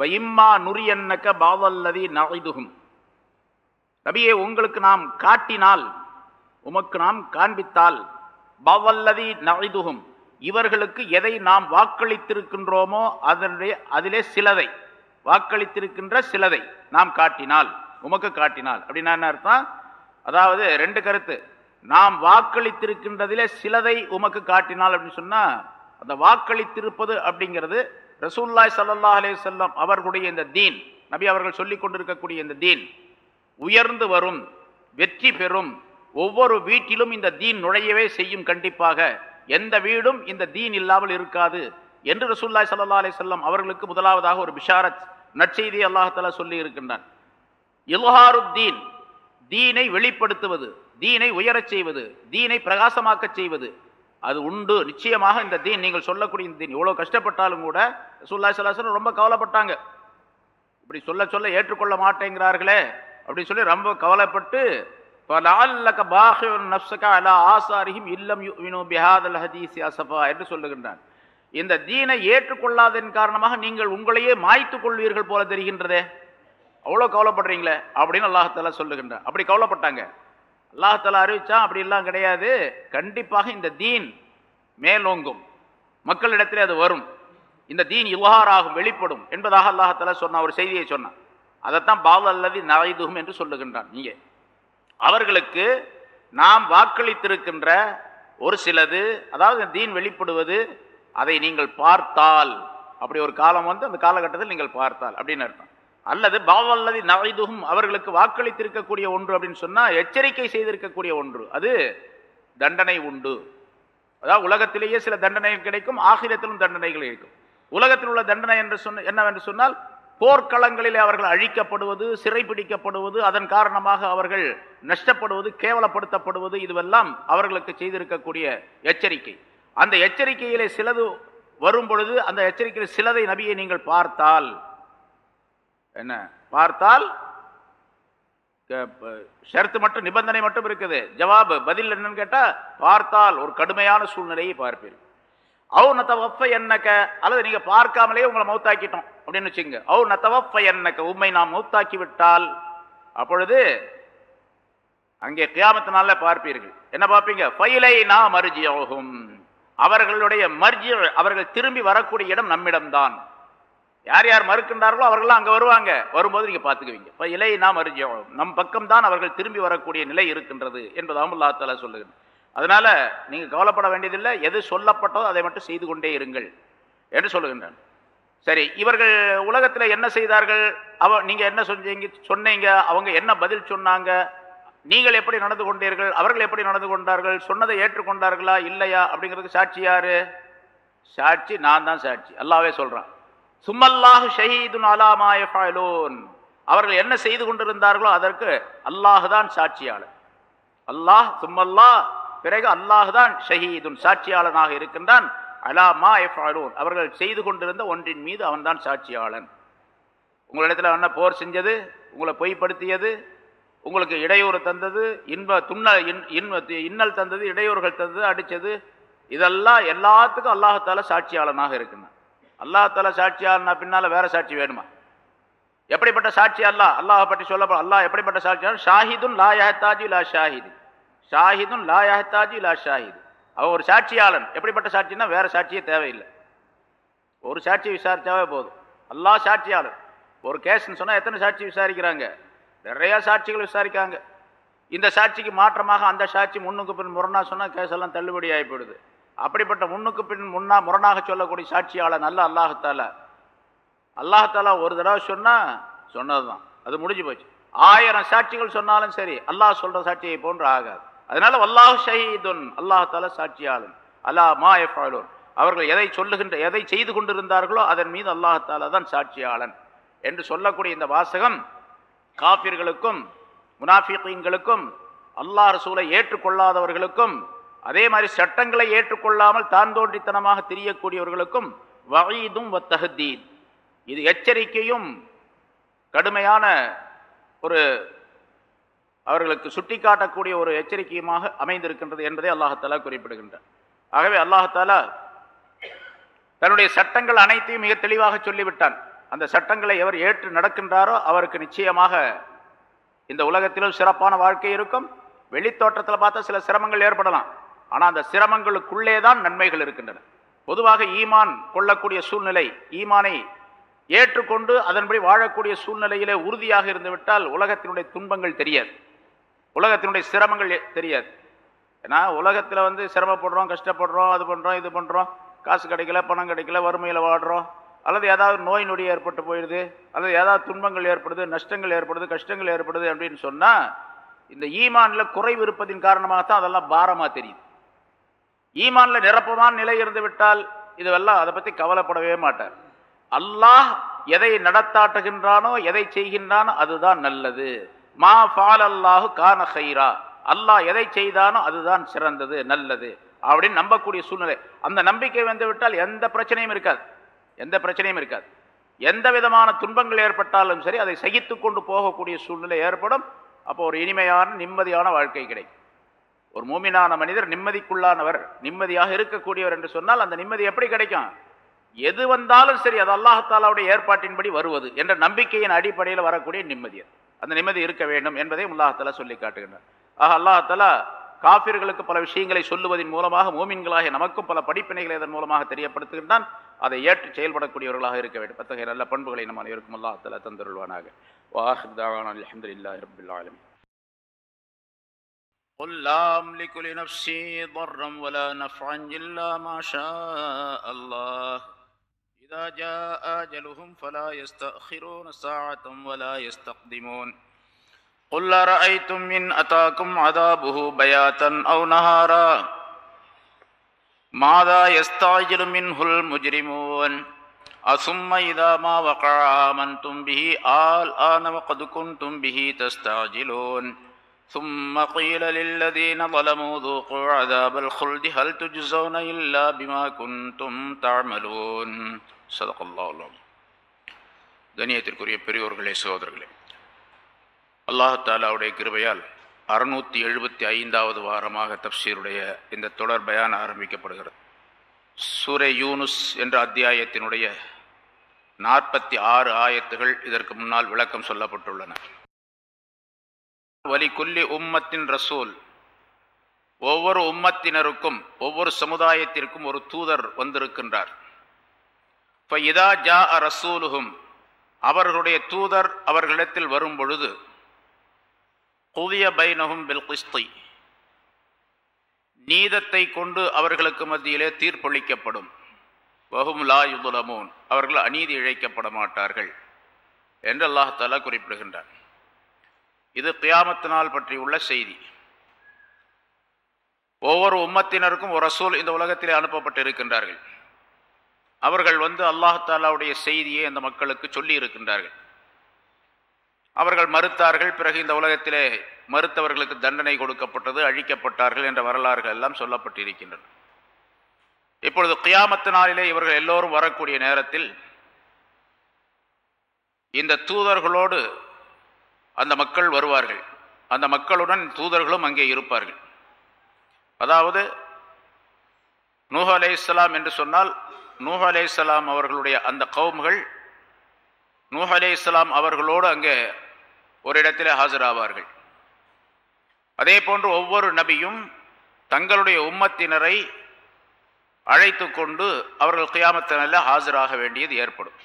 வயிம்மா நுரியன்னக்க பாவல்லதி நகைதுகும். நபியே உங்களுக்கு நாம் காட்டினால் உமக்கு நாம் காண்பித்தால் பவல்லதி நகைதுகும். இவர்களுக்கு எதை நாம் வாக்களித்திருக்கின்றோமோ அதனுடைய அதிலே சிலதை. வாக்களித்திருக்கின்ற சிலதை நாம் காட்டினால் உமக்கு காட்டினால். அப்படின்னா என்ன அர்த்தம்? அதாவது ரெண்டு கருத்து. நாம் வாக்களித்திருக்கின்றதிலே சிலதை உமக்கு காட்டினால் அப்படின்னு சொன்னால் அந்த வாக்களித்திருப்பது அப்படிங்கிறது ரசூல்லாய் சல்லா அலே செல்லம் அவர்களுடைய இந்த தீன் நபி அவர்கள் சொல்லிக் கொண்டிருக்கக்கூடிய இந்த தீன் உயர்ந்து வரும் வெற்றி பெறும் ஒவ்வொரு வீட்டிலும் இந்த தீன் நுழையவே செய்யும் கண்டிப்பாக. எந்த வீடும் இந்த தீன் இல்லாமல் இருக்காது என்று ரசூல்லாய் சல்லா அலே செல்லம் அவர்களுக்கு முதலாவதாக ஒரு பிஷாரத் நற்செய்தி அல்லாஹால சொல்லி இருக்கின்றான். இல்ஹாருத்தீன் தீனை வெளிப்படுத்துவது தீனை உயரச் செய்வது தீனை பிரகாசமாக்கச் செய்வது அது உண்டு. நிச்சயமாக இந்த தீன் நீங்கள் சொல்லக்கூடிய இந்த தீன் எவ்வளோ கஷ்டப்பட்டாலும் கூட சுல்லா சலாசன் ரொம்ப கவலைப்பட்டாங்க. இப்படி சொல்ல சொல்ல ஏற்றுக்கொள்ள மாட்டேங்கிறார்களே அப்படின்னு சொல்லி ரொம்ப கவலைப்பட்டு என்று சொல்லுகின்றான். இந்த தீனை ஏற்றுக்கொள்ளாதன் காரணமாக நீங்கள் உங்களையே மாய்த்துக் கொள்வீர்கள் போல தெரிகின்றதே. அவ்வளவு கவலைப்படுறீங்களே அப்படின்னு அல்லாஹால சொல்லுகின்றான். அப்படி கவலைப்பட்டாங்க. அல்லாஹால அறிவிச்சா அப்படிலாம் கிடையாது. கண்டிப்பாக இந்த தீன் மேலோங்கும். மக்களிடத்தில் அது வரும். இந்த தீன் இவ்வாறாகும் வெளிப்படும் என்பதாக அல்லாஹால சொன்ன ஒரு செய்தியை சொன்னான். அதைத்தான் பாவ அல்லது நவைதுகும் என்று சொல்லுகின்றான் நீங்க அவர்களுக்கு நாம் வாக்களித்திருக்கின்ற ஒரு சிலது அதாவது தீன் வெளிப்படுவது அதை நீங்கள் பார்த்தால். அப்படி ஒரு காலம் வந்து அந்த காலகட்டத்தில் நீங்கள் பார்த்தால் அப்படின்னு அர்த்தம். அல்லது பாவல்லதி நவைதுகும் அவர்களுக்கு வாக்களித்திருக்கக்கூடிய ஒன்று அப்படின்னு சொன்னால் எச்சரிக்கை செய்திருக்கக்கூடிய ஒன்று. அது தண்டனை உண்டு. அதாவது உலகத்திலேயே சில தண்டனைகள் கிடைக்கும் ஆகிரத்திலும் தண்டனைகள் இருக்கும் உலகத்தில் உள்ள தண்டனை என்று சொன்ன என்னவென்று சொன்னால் போர்க்களங்களிலே அவர்கள் அழிக்கப்படுவது சிறைபிடிக்கப்படுவது அதன் காரணமாக அவர்கள் நஷ்டப்படுவது கேவலப்படுத்தப்படுவது இதுவெல்லாம் அவர்களுக்கு செய்திருக்கக்கூடிய எச்சரிக்கை. அந்த எச்சரிக்கையிலே சிலது வரும் பொழுது அந்த எச்சரிக்கையில் சிலதை நபியை நீங்கள் பார்த்தால் என்ன? பார்த்தால் ஷர்த்து மட்டும் நிபந்தனை மட்டும் இருக்குது. ஜவாபு பதில் என்னன்னு கேட்டால் பார்த்தால் ஒரு கடுமையான சூழ்நிலையை பார்ப்பீர்கள். அவு நத்தவப்ப என்னக்க அல்லது நீங்கள் பார்க்காமலே உங்களை மௌத்தாக்கிட்டோம் அப்படின்னு வச்சுங்க அவு நத்தவப்ப என்னக்க உண்மை நாம் மௌத்தாக்கி விட்டால் அப்பொழுது அங்கே கியாமத்தினால பார்ப்பீர்கள். என்ன பார்ப்பீங்க? ஃபைலை நாம் மர்ஜியாகும் அவர்களுடைய மர்ஜி அவர்கள் திரும்பி வரக்கூடிய இடம் நம்மிடம்தான். யார் யார் மறுக்கின்றார்களோ அவர்கள்லாம் அங்கே வருவாங்க. வரும்போது நீங்கள் பார்த்துக்குவீங்க. இப்போ இலை நாம் அறிஞ்சோம் நம் பக்கம் தான் அவர்கள் திரும்பி வரக்கூடிய நிலை இருக்கின்றது என்பதாகவும் அல்லா தாலா சொல்லுகிறேன் அதனால் நீங்கள் கவலைப்பட வேண்டியதில்லை. எது சொல்லப்பட்டதோ அதை மட்டும் செய்து கொண்டே இருங்கள் என்று சொல்லுகின்றான். சரி இவர்கள் உலகத்தில் என்ன செய்தார்கள்? அவ நீங்கள் என்ன சொன்னீங்க சொன்னீங்க அவங்க என்ன பதில் சொன்னாங்க? நீங்கள் எப்படி நடந்து கொண்டீர்கள்? அவர்கள் எப்படி நடந்து கொண்டார்கள்? சொன்னதை ஏற்றுக்கொண்டார்களா? இல்லையா? அப்படிங்கிறதுக்கு சாட்சி யார்? சாட்சி நான் தான் சாட்சி. அல்லாவே சொல்கிறான் சும்மல்லாஹு ஷஹீதுன் அலாமாய ஃபாயிலூன் அவர்கள் என்ன செய்து கொண்டிருந்தார்களோ அதற்கு அல்லாஹு தான் சாட்சியாளர். அல்லாஹ் சும்மல்லாஹ் பிறகு அல்லாஹ் தான் ஷஹீதுன் சாட்சியாளனாக இருக்கின்றான். அலாமா எஃபாலூன் அவர்கள் செய்து கொண்டிருந்த ஒன்றின் மீது அவன்தான் சாட்சியாளன். உங்களிடத்தில் என்ன போர் செஞ்சது? உங்களை பொய்ப்படுத்தியது? உங்களுக்கு இடையூறு தந்தது? இன்ப துண்ண இன்ப இன்னல் தந்தது? இடையூறுகள் தந்தது? அடித்தது? இதெல்லாம் எல்லாத்துக்கும் அல்லாஹால சாட்சியாளனாக இருக்கின்றான். அல்லாஹால சாட்சியாளனா பின்னால வேற சாட்சி வேணுமா? எப்படிப்பட்ட சாட்சி அல்லா? அல்லாஹ் பற்றி சொல்ல அல்லாஹ் எப்படிப்பட்ட சாட்சியாளன் ஷாஹிதும் லா யஹத்தாஜி லா ஷாஹிது. ஷாஹிதும் லா யஹத்தாஜி லா ஷாஹிது. அவன் ஒரு சாட்சியாளன். எப்படிப்பட்ட சாட்சின்னா வேற சாட்சியே தேவையில்லை. ஒரு சாட்சி விசாரிச்சாவே போதும். அல்லாஹ் சாட்சியாளன் ஒரு கேஸ்ன்னு சொன்னால் எத்தனை சாட்சி விசாரிக்கிறாங்க? நிறையா சாட்சிகள் விசாரிக்காங்க. இந்த சாட்சிக்கு மாற்றமாக அந்த சாட்சி முன்னுக்கு பின் முரணா சொன்னால் கேஸ் எல்லாம் தள்ளுபடி ஆகி போயிடுது. அப்படிப்பட்ட முன்னுக்கு பின் முன்னா முரணாக சொல்லக்கூடிய சாட்சியாளர் நல்ல அல்லாஹத்தால. அல்லாஹாலா ஒரு தடவை சொன்னா சொன்னதுதான். அது முடிஞ்சு போச்சு. ஆயிரம் சாட்சிகள் சொன்னாலும் சரி அல்லாஹ் சொல்ற சாட்சியை போன்று ஆகாது. அதனால அல்லாஹ் ஷஹீதுன் அல்லாஹால சாட்சியாளன். அல்லாஹ் மா எஃபாலூன் அவர்கள் எதை சொல்லுகின்ற எதை செய்து கொண்டிருந்தார்களோ அதன் மீது அல்லாஹால தான் சாட்சியாளன் என்று சொல்லக்கூடிய இந்த வாசகம் காபிர்களுக்கும் முனாஃபிகளுக்கும் அல்லாஹ் ரசூலை ஏற்றுக்கொள்ளாதவர்களுக்கும் அதே மாதிரி சட்டங்களை ஏற்றுக்கொள்ளாமல் தான் தோன்றித்தனமாக தெரியக்கூடியவர்களுக்கும் வகைதும் வத்தகதீன் இது எச்சரிக்கையும் கடுமையான ஒரு அவர்களுக்கு சுட்டிக்காட்டக்கூடிய ஒரு எச்சரிக்கையுமாக அமைந்திருக்கின்றது என்பதை அல்லாஹாலா குறிப்பிடுகின்றார் ஆகவே அல்லாஹாலா தன்னுடைய சட்டங்கள் அனைத்தையும் மிக தெளிவாக சொல்லிவிட்டான். அந்த சட்டங்களை எவர் ஏற்று நடக்கின்றாரோ அவருக்கு நிச்சயமாக இந்த உலகத்திலும் சிறப்பான வாழ்க்கை இருக்கும். வெளித்தோற்றத்தில் பார்த்தா சில சிரமங்கள் ஏற்படலாம். ஆனால் அந்த சிரமங்களுக்குள்ளே தான் நன்மைகள் இருக்கின்றன. பொதுவாக ஈமான் கொள்ளக்கூடிய சூழ்நிலை ஈமானை ஏற்றுக்கொண்டு அதன்படி வாழக்கூடிய சூழ்நிலையிலே உறுதியாக இருந்துவிட்டால் உலகத்தினுடைய துன்பங்கள் தெரியாது. உலகத்தினுடைய சிரமங்கள் தெரியாது. ஏன்னா உலகத்தில் வந்து சிரமப்படுறோம் கஷ்டப்படுறோம் அது பண்ணுறோம் இது பண்ணுறோம் காசு கிடைக்கல பணம் கிடைக்கல வறுமையில் வாடுறோம் அல்லது ஏதாவது நோய் நொடி ஏற்பட்டு போயிடுது அல்லது ஏதாவது துன்பங்கள் ஏற்படுது நஷ்டங்கள் ஏற்படுது கஷ்டங்கள் ஏற்படுது அப்படின்னு சொன்னால் இந்த ஈமானில் குறைவு இருப்பதின் காரணமாகத்தான் அதெல்லாம் பாரமாக தெரியுது. ஈமானில் நிரப்பமான நிலை இருந்து விட்டால் இதுவெல்லாம் அதை பற்றி கவலைப்படவே மாட்டார். அல்லாஹ் எதை நடத்தாட்டுகின்றானோ எதை செய்கின்றானோ அதுதான் நல்லது. மா ஃபால் அல்லாஹு கான ஹைரா அல்லாஹ் எதை செய்தானோ அதுதான் சிறந்தது நல்லது அப்படின்னு நம்பக்கூடிய சூழ்நிலை. அந்த நம்பிக்கை வந்து விட்டால் எந்த பிரச்சனையும் இருக்காது. எந்த பிரச்சனையும் இருக்காது. எந்த விதமான துன்பங்கள் ஏற்பட்டாலும் சரி அதை சகித்து கொண்டு போகக்கூடிய சூழ்நிலை ஏற்படும். அப்போ ஒரு இனிமையான நிம்மதியான வாழ்க்கை கிடைக்கும். ஒரு மூமினான மனிதர் நிம்மதிக்குள்ளானவர் நிம்மதியாக இருக்கக்கூடியவர் என்று சொன்னால் அந்த நிம்மதி எப்படி கிடைக்கும்? எது வந்தாலும் சரி அது அல்லாஹாலாவுடைய ஏற்பாட்டின்படி வருவது என்ற நம்பிக்கையின் அடிப்படையில் வரக்கூடிய நிம்மதி அந்த நிம்மதி இருக்க வேண்டும் என்பதை அல்லாஹாலா சொல்லி காட்டுகின்றார் ஆக அல்லாஹாலா காபிர்களுக்கு பல விஷயங்களை சொல்லுவதன் மூலமாக மூமின்களாக நமக்கும் பல படிப்பினைகளை இதன் மூலமாக தெரியப்படுத்துகின்றான். அதை ஏற்று செயல்படக்கூடியவர்களாக இருக்க வேண்டும். அத்தகைய நல்ல பண்புகளை நம் அனைவருக்கும் அல்லாஹாலா தந்தருள்வானாக. வாஹ் தாவான் அலமதுல்லா ரபுல்லா قل لا أملك لنفسي ضرا ولا نفعا إلا ما شاء الله. إذا جاء أجلهم فلا يستأخرون ساعة ولا يستقدمون. قل أرأيتم إن أتاكم عذابه بياتا أو نهارا؟ ماذا يستعجل منه المجرمون؟ أثم إذا ما وقع آمنتم به آل وقد كنتم به تستعجلون. ثم قيل للذين ظلموا ذوقوا عذاب الخلد هل تجزون إلا بما كنتم تعملون صدق الله العظيم கணியத்திற்குரிய பெரியோர்களே சகோதரர்களே அல்லாஹாலாவுடைய கிருபையால் அறுநூத்தி எழுபத்தி ஐந்தாவது வாரமாக தப்சீருடைய இந்த தொடர் பயான் ஆரம்பிக்கப்படுகிறது சூரை யூனுஸ் என்ற அத்தியாயத்தினுடைய நாற்பத்தி ஆறு ஆயத்துகள் இதற்கு முன்னால் விளக்கம் சொல்லப்பட்டுள்ளன வலி குல்லி உம்மத்தின் ரசூல். ஒவ்வொரு உம்மத்தினருக்கும் ஒவ்வொரு சமுதாயத்திற்கும் ஒரு தூதர் வந்திருக்கின்றார். இப்போ இதா ஜா அ ரசூலுகும் அவர்களுடைய தூதர் அவர்களிடத்தில் வரும் பொழுது குவிய பைனகும் பில்கிஸ்தி நீதத்தை கொண்டு அவர்களுக்கு மத்தியிலே தீர்ப்பளிக்கப்படும். வகும் லா அவர்கள் அநீதி இழைக்கப்பட மாட்டார்கள். என்று அல்லாஹாலா குறிப்பிடுகின்றார் இது கியாமத்தினால் பற்றி உள்ள செய்தி. ஒவ்வொரு உம்மத்தினருக்கும் ஒரு ரசூல் இந்த உலகத்திலே அனுப்பப்பட்டு இருக்கின்றார்கள் அவர்கள் வந்து அல்லாஹாலாவுடைய செய்தியை அந்த மக்களுக்கு சொல்லி இருக்கின்றார்கள் அவர்கள் மறுத்தார்கள் பிறகு இந்த உலகத்திலே மறுத்தவர்களுக்கு தண்டனை கொடுக்கப்பட்டது அழிக்கப்பட்டார்கள் என்ற வரலாறுகள் எல்லாம் சொல்லப்பட்டிருக்கின்றன. இப்பொழுது கியாமத்து நாளிலே இவர்கள் எல்லோரும் வரக்கூடிய நேரத்தில் இந்த தூதர்களோடு அந்த மக்கள் வருவார்கள். அந்த மக்களுடன் தூதர்களும் அங்கே இருப்பார்கள். அதாவது நூஹ் அலே இஸ்லாம் என்று சொன்னால் நூஹ் அலே இஸ்லாம் அவர்களுடைய அந்த கவும்கள் நூஹ் அலே இஸ்லாம் அவர்களோடு அங்கே ஒரு இடத்திலே ஆஜராவார்கள். அதே போன்று ஒவ்வொரு நபியும் தங்களுடைய உம்மத்தினரை அழைத்து கொண்டு அவர்கள் கியாமத்தினல்ல ஆஜராக வேண்டியது ஏற்படும்.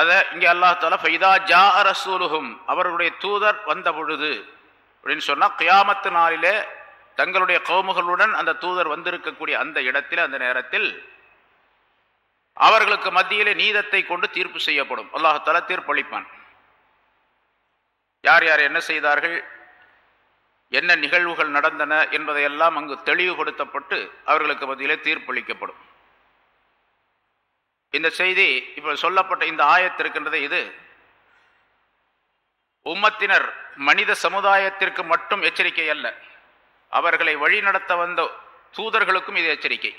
அதை இங்கே அல்லாஹால ஃபைதா ஜா அரசூலுகும் அவர்களுடைய தூதர் வந்த பொழுது அப்படின்னு சொன்னால் கியாமத்து நாளிலே தங்களுடைய கவுமுகளுடன் அந்த தூதர் வந்திருக்கக்கூடிய அந்த இடத்தில் அந்த நேரத்தில் அவர்களுக்கு மத்தியிலே நீதத்தை கொண்டு தீர்ப்பு செய்யப்படும். அல்லாஹால தீர்ப்பளிப்பான். யார் யார் என்ன செய்தார்கள் என்ன நிகழ்வுகள் நடந்தன என்பதையெல்லாம் அங்கு தெளிவுபடுத்தப்பட்டு அவர்களுக்கு மத்தியிலே தீர்ப்பளிக்கப்படும். இந்த செய்தி இப்போ சொல்லப்பட்ட இந்த ஆயத்திருக்கின்றது இது. உம்மத்தினர் மனித சமுதாயத்திற்கு மட்டும் எச்சரிக்கை அல்ல. அவர்களை வழிநடத்த வந்த தூதர்களுக்கும் இது எச்சரிக்கை.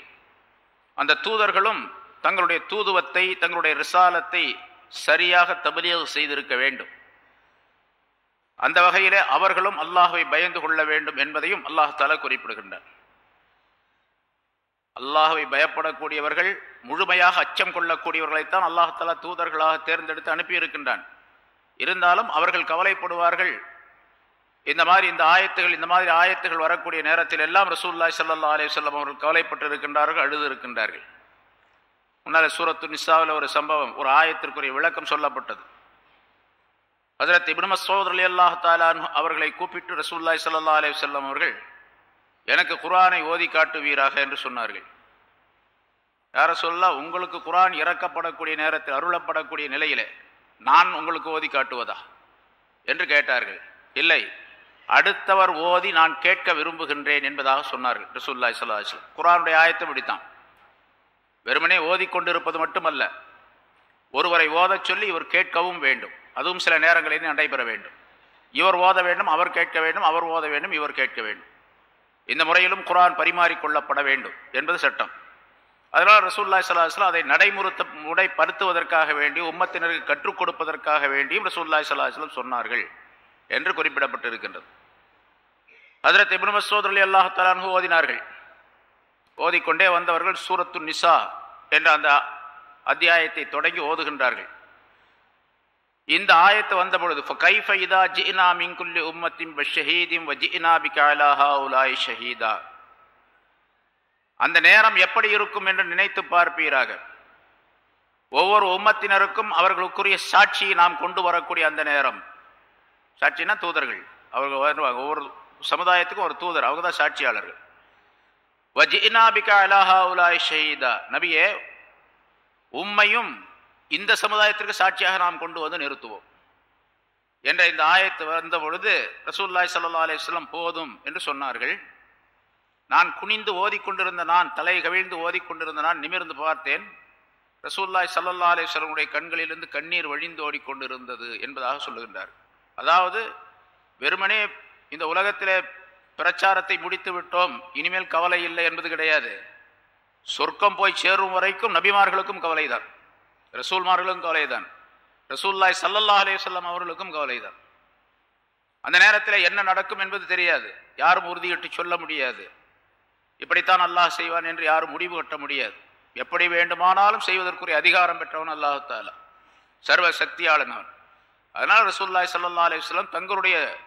அந்த தூதர்களும் தங்களுடைய தூதுவத்தை தங்களுடைய ரிசாலத்தை சரியாக தபலியகு செய்திருக்க வேண்டும். அந்த வகையிலே அவர்களும் அல்லாஹை பயந்து கொள்ள வேண்டும் என்பதையும் அல்லாஹால குறிப்பிடுகின்றார் அல்லாஹுவை பயப்படக்கூடியவர்கள் முழுமையாக அச்சம் கொள்ளக்கூடியவர்களைத்தான் அல்லாஹாலா தூதர்களாக தேர்ந்தெடுத்து அனுப்பியிருக்கின்றான். இருந்தாலும் அவர்கள் கவலைப்படுவார்கள். இந்த மாதிரி இந்த ஆயத்துகள் இந்த மாதிரி ஆயத்துகள் வரக்கூடிய நேரத்தில் எல்லாம் ரசூல்லாய் சல்லா அலி சொல்லம் அவர்கள் கவலைப்பட்டு இருக்கின்றார்கள் அழுது இருக்கின்றார்கள் முன்னால் சூரத்து நிசாவில் ஒரு சம்பவம் ஒரு ஆயத்திற்குரிய விளக்கம் சொல்லப்பட்டது. அதில் இபின் மசோத் அலி அல்லாஹ் தாலான் அவர்களை கூப்பிட்டு ரசூல்லாய் சல்லா அலி சொல்லம் அவர்கள் எனக்கு குரானை ஓதி காட்டுவீராக என்று சொன்னார்கள். யார சொல்ல உங்களுக்கு குரான் இறக்கப்படக்கூடிய நேரத்தில் அருளப்படக்கூடிய நிலையிலே நான் உங்களுக்கு ஓதி காட்டுவதா என்று கேட்டார்கள். இல்லை அடுத்தவர் ஓதி நான் கேட்க விரும்புகின்றேன் என்பதாக சொன்னார்கள் ரசூல்லாய் சல்லாஹ் குரானுடைய ஆயத்தை பிடித்தான் வெறுமனே ஓதிக்கொண்டிருப்பது மட்டுமல்ல ஒருவரை ஓதச் சொல்லி இவர் கேட்கவும் வேண்டும். அதுவும் சில நேரங்களில் நடைபெற வேண்டும். இவர் ஓத வேண்டும் அவர் கேட்க வேண்டும் அவர் ஓத வேண்டும் இவர் கேட்க வேண்டும். இந்த முறையிலும் குரான் பரிமாறிக்கொள்ளப்பட வேண்டும் என்பது சட்டம். அதனால் ரசூல்லா சலாஹ்லாம் அதை நடைமுறுத்த முறைப்படுத்துவதற்காக வேண்டி உம்மத்தினருக்கு கற்றுக் கொடுப்பதற்காக வேண்டியும் ரசூல்லாய் சலாஹ்லம் சொன்னார்கள் என்று குறிப்பிடப்பட்டிருக்கின்றது. அதில் இபின் மசூத் அலி அல்லாஹாலு ஓதினார்கள். ஓதிக்கொண்டே வந்தவர்கள் சூரத்து நிசா என்ற அந்த அத்தியாயத்தை தொடங்கி ஓதுகின்றார்கள். இந்த ஆயத்து வந்த பொழுது கைஃப இதா ஜினா மின்குல்லி உம்மத்தின் ஷஹீதிம் வ ஜினா பிகாலாஹா உலாய் ஷஹீதா. அந்த நேரம் எப்படி இருக்கும் என்று நினைத்து பார்ப்பீராக. ஒவ்வொரு உம்மத்தினருக்கும் அவர்களுக்குரிய சாட்சியை நாம் கொண்டு வரக்கூடிய அந்த நேரம். சாட்சினா தூதர்கள். அவர்கள் வருவாங்க. ஒவ்வொரு சமுதாயத்துக்கும் ஒரு தூதர். அவங்க தான் சாட்சியாளர்கள். வஜினாபிகா அலாஹா உலாய் ஷஹீதா. நபியே உம்மையும் இந்த சமுதாயத்திற்கு சாட்சியாக நாம் கொண்டு வந்து நிறுத்துவோம். என்ற இந்த ஆயத்து வந்த பொழுது ரசூல்லாய் சல்லா அலிஸ்லம் போதும் என்று சொன்னார்கள். நான் குனிந்து ஓதிக்கொண்டிருந்த நான் தலை கவிழ்ந்து ஓதிக்கொண்டிருந்த நான் நிமிர்ந்து பார்த்தேன். ரசூல்லாய் சல்லல்லா அலிஸ்வரனுடைய கண்களிலிருந்து கண்ணீர் வழிந்து ஓடிக்கொண்டிருந்தது என்பதாக சொல்லுகின்றார். அதாவது வெறுமனே இந்த உலகத்திலே பிரச்சாரத்தை முடித்து விட்டோம் இனிமேல் கவலை இல்லை என்பது கிடையாது. சொர்க்கம் போய் சேரும் வரைக்கும் நபிமார்களுக்கும் கவலைதான். ரசூல்மார்களுக்கும் கவலைதான். ரசூல்லாய் சல்லல்லா அலேசல்லம் அவர்களுக்கும் கவலைதான். அந்த நேரத்தில் என்ன நடக்கும் என்பது தெரியாது. யாரும் உறுதியிட்டு சொல்ல முடியாது. இப்படித்தான் அல்லாஹ் செய்வான் என்று யாரும் முடிவு கட்ட முடியாது. எப்படி வேண்டுமானாலும் செய்வதற்குரிய அதிகாரம் பெற்றவன் அல்லாஹால சர்வ சக்தியாளன் அவன். அதனால் ரசூல்லாய் சல்லா அலிஸ்லாம் தங்களுடைய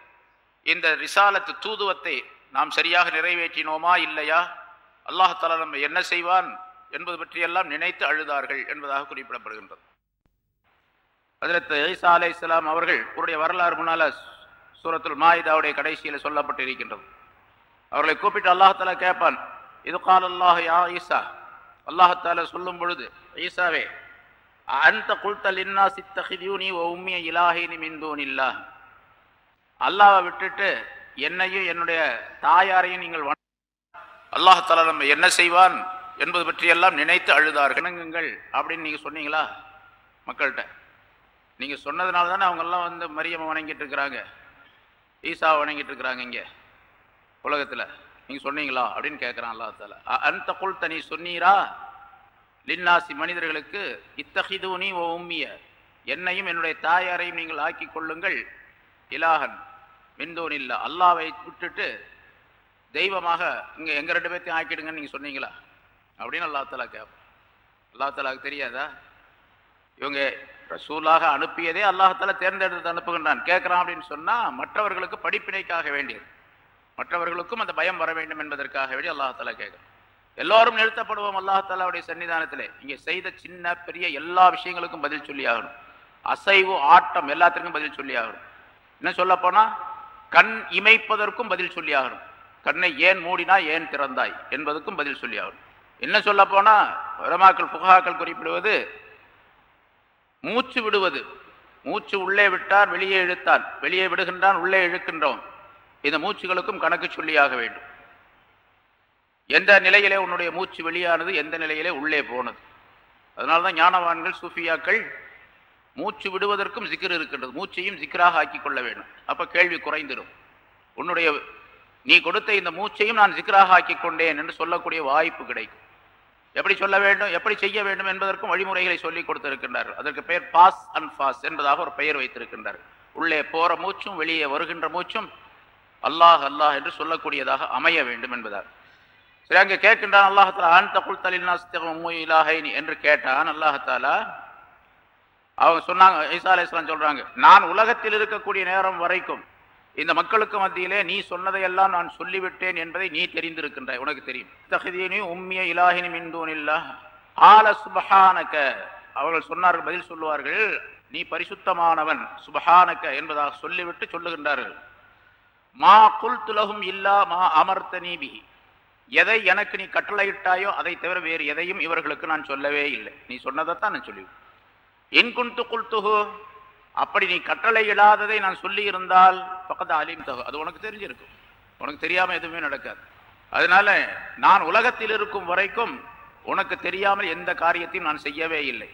இந்த ரிசாலத்து தூதுவத்தை நாம் சரியாக நிறைவேற்றினோமா இல்லையா? அல்லாஹால நம்ம என்ன செய்வான்? என்பது பற்றியெல்லாம் நினைத்து அழுதார்கள் என்பதாக குறிப்பிடப்படுகின்றது. அதிரத்து ஐசா அலை இஸ்லாம் அவர்கள் உடைய வரலாறு முன்னால சூரத்துல் மாயிதாவுடைய கடைசியில் சொல்லப்பட்டிருக்கின்றது. அவர்களை கூப்பிட்டு அல்லாஹால கேட்பான் இது கால் அல்லாஹ் யா ஈசா? அல்லாஹால சொல்லும் பொழுது ஈசாவே அந்த குல்தல் இன்னா சித்தஹிதியூனி உம்மிய இலாஹினி மிந்தூன் இல்லா அல்லாவை விட்டுட்டு என்னையும் என்னுடைய தாயாரையும் நீங்கள் அல்லாஹால நம்ம என்ன செய்வான்? என்பது பற்றியெல்லாம் நினைத்து அழுதார்கள். இணங்குங்கள் அப்படின்னு நீங்கள் சொன்னீங்களா? மக்கள்கிட்ட. நீங்கள் சொன்னதுனால தானே அவங்கெல்லாம் வந்து மரியம்மை வணங்கிட்டு இருக்கிறாங்க. ஈசாவை வணங்கிட்டு இருக்கிறாங்க இங்கே உலகத்தில். நீங்கள் சொன்னீங்களா? அப்படின்னு கேட்குறான் அல்லா தால அந்த குல் தனி சொன்னீரா? லின்னாசி மனிதர்களுக்கு இத்தகிதூனி ஓ உம்மிய. என்னையும் என்னுடைய தாயாரையும் நீங்கள் ஆக்கி கொள்ளுங்கள். இலாகன் மின்தோன் இல்லை. அல்லாவை விட்டுட்டு தெய்வமாக இங்கே எங்கள் ரெண்டு பேர்த்தையும் ஆக்கிடுங்கன்னு நீங்கள் சொன்னீங்களா? அப்படின்னு அல்லா தலா கேட்போம் அல்லா தலாக்கு தெரியாதா? இவங்க ரசூலாக அனுப்பியதே அல்லாஹால தேர்ந்தெடுத்து அனுப்புகின்றான். கேட்குறான் அப்படின்னு சொன்னால் மற்றவர்களுக்கு படிப்பினைக்காக வேண்டியது. மற்றவர்களுக்கும் அந்த பயம் வர வேண்டும் என்பதற்காக வேண்டி அல்லாஹால கேட்குறான். எல்லோரும் நிறுத்தப்படுவோம் அல்லாஹாலாவுடைய சன்னிதானத்தில். இங்கே செய்த சின்ன பெரிய எல்லா விஷயங்களுக்கும் பதில் சொல்லி ஆகணும். அசைவு ஆட்டம் எல்லாத்திற்கும் பதில் சொல்லி ஆகணும். என்ன சொல்ல கண் இமைப்பதற்கும் பதில் சொல்லி ஆகணும். கண்ணை ஏன் மூடினா ஏன் திறந்தாய் என்பதற்கும் பதில் சொல்லி ஆகணும். என்ன சொல்ல போனால் உரமாக்கள் புகாக்கள் குறிப்பிடுவது மூச்சு விடுவது. மூச்சு உள்ளே விட்டார் வெளியே இழுத்தான். வெளியே விடுகின்றான் உள்ளே இழுக்கின்றோம். இந்த மூச்சுகளுக்கும் கணக்கு சொல்லியாக வேண்டும். எந்த நிலையிலே உன்னுடைய மூச்சு வெளியானது எந்த நிலையிலே உள்ளே போனது. அதனால்தான் ஞானவான்கள் சூஃபியாக்கள் மூச்சு விடுவதற்கும் சிக்கர் இருக்கின்றது. மூச்சையும் சிக்கராக ஆக்கி கொள்ள வேண்டும். அப்போ கேள்வி குறைந்திடும் உன்னுடைய நீ கொடுத்த இந்த மூச்சையும் நான் சிக்கராக ஆக்கி கொண்டேன் என்று சொல்லக்கூடிய வாய்ப்பு கிடைக்கும். எப்படி சொல்ல வேண்டும் எப்படி செய்ய வேண்டும் என்பதற்கும் வழிமுறைகளை சொல்லிக் கொடுத்திருக்கின்றார்கள். அதற்கு பெயர் பாஸ் அண்ட் பாஸ் என்பதாக ஒரு பெயர் வைத்திருக்கின்றார் உள்ளே போற மூச்சும் வெளியே வருகின்ற மூச்சும் அல்லாஹ் அல்லாஹ் என்று சொல்லக்கூடியதாக அமைய வேண்டும் என்பதால். சரி அங்கே கேட்கின்றான் அல்லாஹாலா ஆன் தகுல் தலின் இலாஹைனி? என்று கேட்டான் அல்லாஹாலா அவங்க சொன்னாங்க ஈசா அலையாம் சொல்றாங்க நான் உலகத்தில் இருக்கக்கூடிய நேரம் வரைக்கும் இந்த மக்களுக்கு மத்தியிலே நீ சொன்னதையெல்லாம் நான் சொல்லிவிட்டேன் என்பதை நீ தெரிந்திருக்கின்றாய் உனக்கு தெரியும். தகுதியினி உம்மிய இலாஹினி மின்தூனில்லா ஆல சுபஹானக. அவர்கள் சொன்னார்கள் பதில் சொல்லுவார்கள் நீ பரிசுத்தமானவன் சுபஹானக்க என்பதாக சொல்லிவிட்டு சொல்லுகின்றார்கள். மா குல் துலகும் இல்லா மா அமர்த்த நீபி எதை எனக்கு நீ கட்டளையிட்டாயோ அதை தவிர வேறு எதையும் இவர்களுக்கு நான் சொல்லவே இல்லை. நீ சொன்னதைத்தான் நான் சொல்லி என் குண்டு குல்துகு அப்படி நீ கட்டளை இடாததை நான் சொல்லி இருந்தால் பக்கத்து அலீம் தகு. அது உனக்கு தெரிஞ்சிருக்கும். உனக்கு தெரியாமல் எதுவுமே நடக்காது. அதனால நான் உலகத்தில் இருக்கும் வரைக்கும் உனக்கு தெரியாமல் எந்த காரியத்தையும் நான் செய்யவே இல்லை.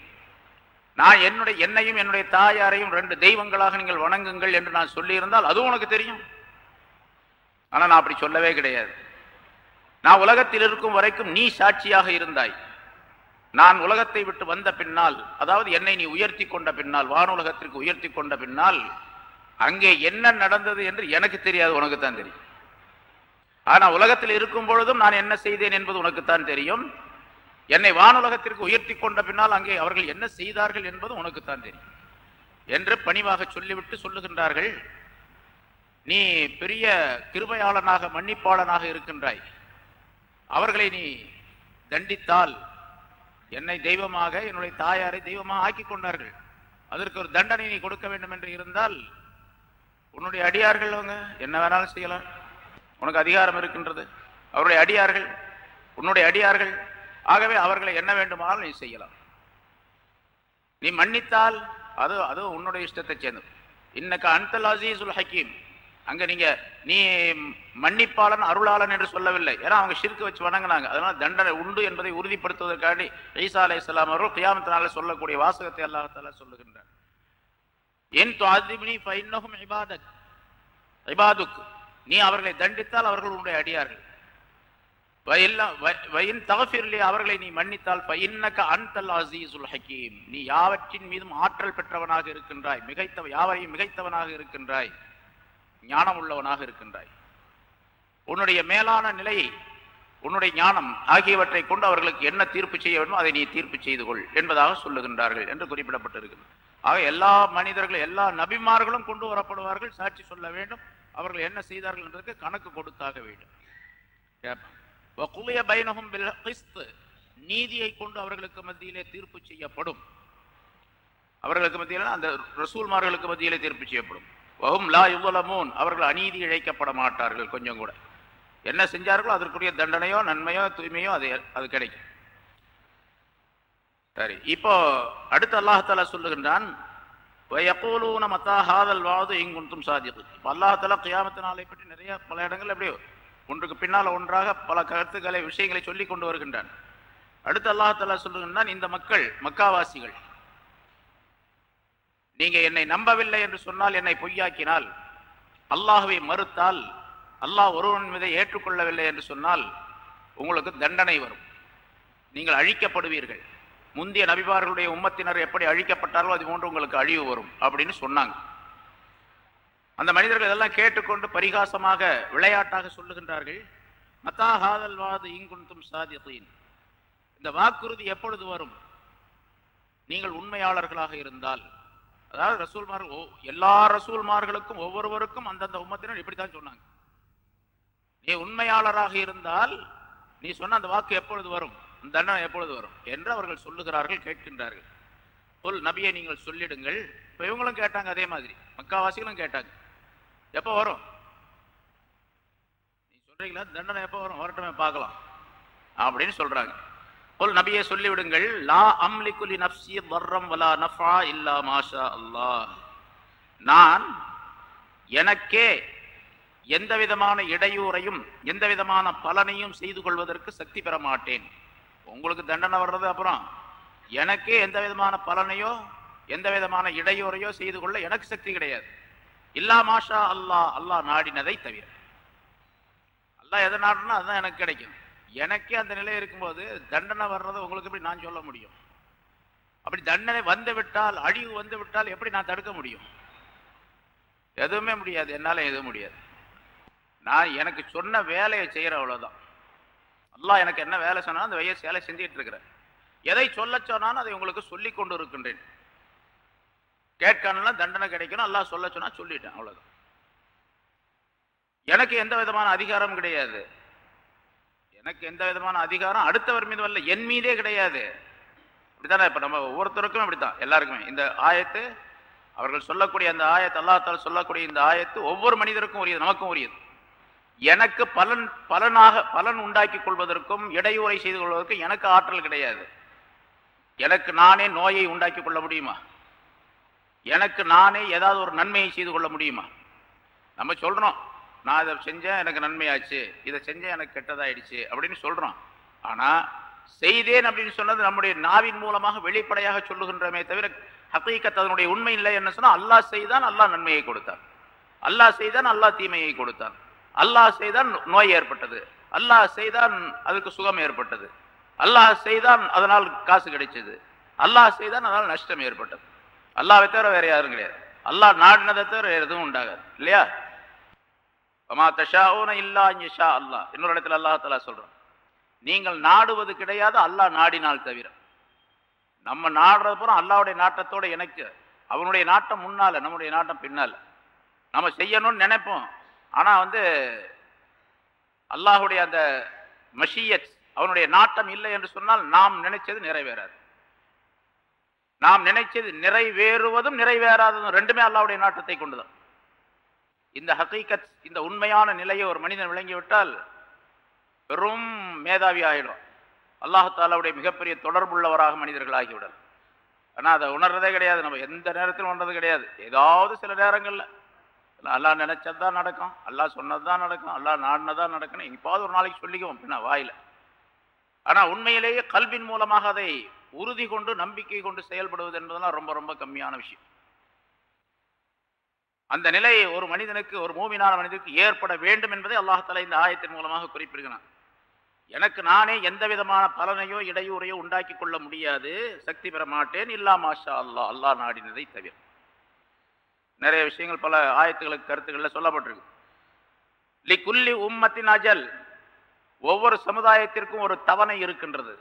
நான் என்னுடைய என்னையும் என்னுடைய தாயாரையும் ரெண்டு தெய்வங்களாக நீங்கள் வணங்குங்கள் என்று நான் சொல்லியிருந்தால் அதுவும் உனக்கு தெரியும். ஆனால் நான் அப்படி சொல்லவே கிடையாது. நான் உலகத்தில் இருக்கும் வரைக்கும் நீ சாட்சியாக இருந்தாய். நான் உலகத்தை விட்டு வந்த பின்னால் அதாவது என்னை நீ உயர்த்தி கொண்ட பின்னால் வானுலகத்திற்கு உயர்த்தி கொண்ட பின்னால் அங்கே என்ன நடந்தது என்று எனக்கு தெரியாது உனக்கு தான் தெரியும். ஆனால் உலகத்தில் இருக்கும் பொழுதும் நான் என்ன செய்தேன் என்பது உனக்குத்தான் தெரியும். என்னை வானுலகத்திற்கு உயர்த்தி கொண்ட பின்னால் அங்கே அவர்கள் என்ன செய்தார்கள் என்பது உனக்குத்தான் தெரியும். என்று பணிவாக சொல்லிவிட்டு சொல்லுகின்றார்கள் நீ பெரிய கிருபையாளனாக மன்னிப்பாளனாக இருக்கின்றாய். அவர்களை நீ தண்டித்தால் என்னை தெய்வமாக என்னுடைய தாயாரை தெய்வமாக ஆக்கி கொண்டார்கள். அதற்கு ஒரு தண்டனை நீ கொடுக்க வேண்டும் என்று இருந்தால் உன்னுடைய அடியார்கள் அவங்க என்ன வேணாலும் செய்யலாம். உனக்கு அதிகாரம் இருக்கின்றது. அவருடைய அடியார்கள் உன்னுடைய அடியார்கள். ஆகவே அவர்களை என்ன வேண்டுமானாலும் நீ செய்யலாம். நீ மன்னித்தால் அது அது உன்னுடைய இஷ்டத்தை சேர்ந்தது. இன்னக்கு அன்தல் அசீசுல் ஹக்கீம். அங்க நீங்க நீ மன்னிப்பாளன் அருளாளன் என்று சொல்லவில்லை. ஏன்னா அவங்க சிறுக்கு வச்சு வணங்கினாங்க. அதனால தண்டனை உண்டு என்பதை உறுதிப்படுத்துவதற்காண்டி ஈசா அலை இஸ்லாம் அவர்கள் கியாமத்தினால சொல்லக்கூடிய வாசகத்தை அல்லாஹால சொல்லுகின்றார் என் துவாதிபினி ஃபைன்னஹும் இபாதக். இபாதுக். நீ அவர்களை தண்டித்தால் அவர்கள் உன்னுடைய அடியார்கள். வயின் தகஃபிர்லி அவர்களை நீ மன்னித்தால் பைன்னக அன்தல் அசீசுல் ஹக்கீம் நீ யாவற்றின் மீதும் ஆற்றல் பெற்றவனாக இருக்கின்றாய். மிகைத்தவ யாவரையும் மிகைத்தவனாக இருக்கின்றாய். ஞானம் உள்ளவனாக இருக்கின்றாய். உன்னுடைய மேலான நிலையை உன்னுடைய ஞானம் ஆகியவற்றை கொண்டு அவர்களுக்கு என்ன தீர்ப்பு செய்ய வேண்டும் அதை நீ தீர்ப்பு செய்து கொள் என்பதாக சொல்லுகின்றார்கள் என்று குறிப்பிடப்பட்டிருக்கிறது. ஆக எல்லா மனிதர்களும் எல்லா நபிமார்களும் கொண்டு வரப்படுவார்கள் சாட்சி சொல்ல வேண்டும். அவர்கள் என்ன செய்தார்கள் என்றதுக்கு கணக்கு கொடுத்தாக வேண்டும். பைனகும் நீதியை கொண்டு அவர்களுக்கு மத்தியிலே தீர்ப்பு செய்யப்படும். அவர்களுக்கு மத்தியில் அந்த ரசூல்மார்களுக்கு மத்தியிலே தீர்ப்பு செய்யப்படும். வகும் லா யுவலமூன். அவர்கள் அநீதி இழைக்கப்பட மாட்டார்கள் கொஞ்சம் கூட. என்ன செஞ்சார்களோ அதற்குரிய தண்டனையோ நன்மையோ தூய்மையோ அது அது கிடைக்கும். சரி இப்போ அடுத்து அல்லாஹால சொல்லுகின்றான் வயக்கூலூன மத்தா ஹாதல் வாது இங்குன்றும் சாதியது இப்போ அல்லாஹால கியாமத்து நாளை பற்றி நிறைய பல இடங்கள் எப்படியோ ஒன்றுக்கு பின்னால் ஒன்றாக பல கருத்துக்களை விஷயங்களை சொல்லி கொண்டு வருகின்றான். அடுத்து அல்லாஹால சொல்லுகின்றான் இந்த மக்கள் மக்காவாசிகள் நீங்க என்னை நம்பவில்லை என்று சொன்னால் என்னை பொய்யாக்கினால் அல்லாஹுவை மறுத்தால் அல்லாஹ் ஒருவன் மீதை ஏற்றுக்கொள்ளவில்லை என்று சொன்னால் உங்களுக்கு தண்டனை வரும். நீங்கள் அழிக்கப்படுவீர்கள். முந்தைய நபிபார்களுடைய உம்மத்தினர் எப்படி அழிக்கப்பட்டாரோ அது போன்று உங்களுக்கு அழிவு வரும் அப்படின்னு சொன்னாங்க. அந்த மனிதர்கள் இதெல்லாம் கேட்டுக்கொண்டு பரிகாசமாக விளையாட்டாக சொல்லுகின்றார்கள். மத்தா ஹாதல் வாது இங்குந்தும் சாதியத்தின் இந்த வாக்குறுதி எப்பொழுது வரும்? நீங்கள் உண்மையாளர்களாக இருந்தால் அதாவது ரசூல்மார்கள் எல்லா ரசூல்மார்களுக்கும் ஒவ்வொருவருக்கும் அந்தந்த உம்மத்தினர் இப்படித்தான் சொன்னாங்க. நீ உண்மையாளராக இருந்தால் நீ சொன்ன அந்த வாக்கு எப்பொழுது வரும்? அந்த தண்டனை எப்பொழுது வரும்? என்று அவர்கள் சொல்லுகிறார்கள் கேட்கின்றார்கள். சொல் நபியை நீங்கள் சொல்லிடுங்கள். இப்போ இவங்களும் கேட்டாங்க அதே மாதிரி. மக்காவாசிகளும் கேட்டாங்க. எப்போ வரும்? நீ சொல்றீங்களா? தண்டனை எப்போ வரும்? வரட்டுமே பார்க்கலாம். அப்படின்னு சொல்றாங்க. கொல் நபியை சொல்லிவிடுங்கள் லா அம்லிகுலி நப்சி வர்ரம் வலா நஃபா இல்லா மாஷா அல்லாஹ் நான் எனக்கே எந்த விதமான இடையூறையும் எந்த விதமான பலனையும் செய்து கொள்வதற்கு சக்தி பெற மாட்டேன். உங்களுக்கு தண்டனை வர்றது அப்புறம் எனக்கே எந்த விதமான பலனையோ எந்த விதமான இடையூறையோ செய்து கொள்ள எனக்கு சக்தி கிடையாது. இல்லா மாஷா அல்லாஹ் அல்லாஹ் நாடினதை தவிர. அல்லாஹ் எதை நாடுனா அதுதான் எனக்கு கிடைக்கும். எனக்கே அந்த நிலை இருக்கும்போது தண்டனை வர்றதை உங்களுக்கு எப்படி நான் சொல்ல முடியும்? அப்படி தண்டனை வந்து விட்டால் அழிவு வந்து விட்டால் எப்படி நான் தடுக்க முடியும்? எதுவுமே முடியாது. என்னால் எதுவும் முடியாது. நான் எனக்கு சொன்ன வேலையை செய்கிற அவ்வளோதான் எல்லாம் எனக்கு என்ன வேலை சொன்னாலும் அந்த வயசு வேலை செஞ்சுட்டு இருக்கிறேன் எதை சொல்ல சொன்னாலும் அதை உங்களுக்கு சொல்லி கொண்டு இருக்கின்றேன். கேட்கணும்னா தண்டனை கிடைக்கணும். எல்லாம் சொல்ல சொன்னால் சொல்லிட்டேன். அவ்வளோதான் எனக்கு எந்த விதமான அதிகாரம் கிடையாது. எனக்கு எந்த விதமான அதிகாரம் அடுத்தவர் மீது வரல. என் மீதே கிடையாது. இப்படித்தானே இப்போ நம்ம ஒவ்வொருத்தருக்கும் இப்படித்தான் எல்லாருக்குமே. இந்த ஆயத்து அவர்கள் சொல்லக்கூடிய அந்த ஆயத்து அல்லாத்தால் சொல்லக்கூடிய இந்த ஆயத்து ஒவ்வொரு மனிதருக்கும் உரியது நமக்கும் உரியது. எனக்கு பலன் பலனாக பலன் உண்டாக்கி கொள்வதற்கும் இடையூறை செய்து கொள்வதற்கும் எனக்கு ஆற்றல் கிடையாது. எனக்கு நானே நோயை உண்டாக்கி கொள்ள முடியுமா? எனக்கு நானே ஏதாவது ஒரு நன்மையை செய்து கொள்ள முடியுமா? நம்ம சொல்கிறோம் நான் இதை செஞ்சேன் எனக்கு நன்மையாச்சு. இதை செஞ்சேன் எனக்கு கெட்டதாயிடுச்சு அப்படின்னு சொல்கிறோம் ஆனா செய்தேன் அப்படின்னு சொன்னது நம்முடைய நாவின் மூலமாக வெளிப்படையாக சொல்லுகின்றமே தவிர ஹக்கீக்கத் அதனுடைய உண்மை இல்லை என்ன சொன்னால் அல்லாஹ் செய்தான் அல்லாஹ் நன்மையை கொடுத்தான். அல்லாஹ் செய்தான் அல்லாஹ் தீமையை கொடுத்தான். அல்லாஹ் செய்தான் நோய் ஏற்பட்டது. அல்லாஹ் செய்தான் அதுக்கு சுகம் ஏற்பட்டது. அல்லாஹ் செய்தான் அதனால் காசு கிடைச்சது. அல்லாஹ் செய்தான் அதனால் நஷ்டம் ஏற்பட்டது. அல்லாவை தவிர வேற யாரும் கிடையாது. அல்லாஹ் நாடினதை தவிர எதுவும் உண்டாகாது. இல்லையா? அமா தஷாவுன இல்லா யஷா அல்லாஹ் இன்னொரு இடத்துல அல்லாஹ் சொல்கிறோம் நீங்கள் நாடுவது கிடையாது அல்லாஹ் நாடினால் தவிர. நம்ம நாடுறது பூரா அல்லாவுடைய நாட்டத்தோட இணைக்கு. அவனுடைய நாட்டம் முன்னால் நம்முடைய நாட்டம் பின்னால். நம்ம செய்யணும்னு நினைப்போம். ஆனால் வந்து அல்லாஹுடைய அந்த மஷியத் அவனுடைய நாட்டம் இல்லை என்று சொன்னால் நாம் நினைச்சது நிறைவேறாது. நாம் நினைச்சது நிறைவேறுவதும் நிறைவேறாததும் ரெண்டுமே அல்லாவுடைய நாட்டத்தை கொண்டுதான். இந்த ஹக்கீக்கத் இந்த உண்மையான நிலையை ஒரு மனிதன் விளங்கிவிட்டால் பெரும் மேதாவி ஆகிடும் அல்லாஹாலாவுடைய மிகப்பெரிய தொடர்புள்ளவராக மனிதர்கள் ஆகிவிடல் ஆனால் அதை உணர்றதே கிடையாது. நம்ம எந்த நேரத்திலும் உணர்றது கிடையாது. ஏதாவது சில நேரங்களில். அல்லா நினச்சது தான் நடக்கும். அல்லாஹ் சொன்னது தான் நடக்கும். அல்லா நாடினதான் நடக்கணும் இப்பாவது ஒரு நாளைக்கு சொல்லிக்குவோம். அப்படின்னா வாயில். ஆனால் உண்மையிலேயே கல்வின் மூலமாக அதை உறுதி கொண்டு நம்பிக்கை கொண்டு செயல்படுவது என்பதெல்லாம் ரொம்ப ரொம்ப கம்மியான விஷயம். அந்த நிலை ஒரு மனிதனுக்கு ஒரு மூமினான மனிதனுக்கு ஏற்பட வேண்டும் என்பதை அல்லாஹால இந்த ஆயத்தின் மூலமாக குறிப்பிடுகிறான். எனக்கு நானே எந்த விதமான பலனையோ இடையூறையோ உண்டாக்கி கொள்ள முடியாது. சக்தி பெற மாட்டேன். இல்லா மாஷா அல்லாஹ். அல்லாஹ் நாடினதை தவிர. நிறைய விஷயங்கள் பல ஆயத்துகளுக்கு கருத்துக்களில் சொல்லப்பட்டிருக்கு. லி குல்லி உம்மத்தின் அஜல். ஒவ்வொரு சமுதாயத்திற்கும் ஒரு தவணை இருக்கின்றது.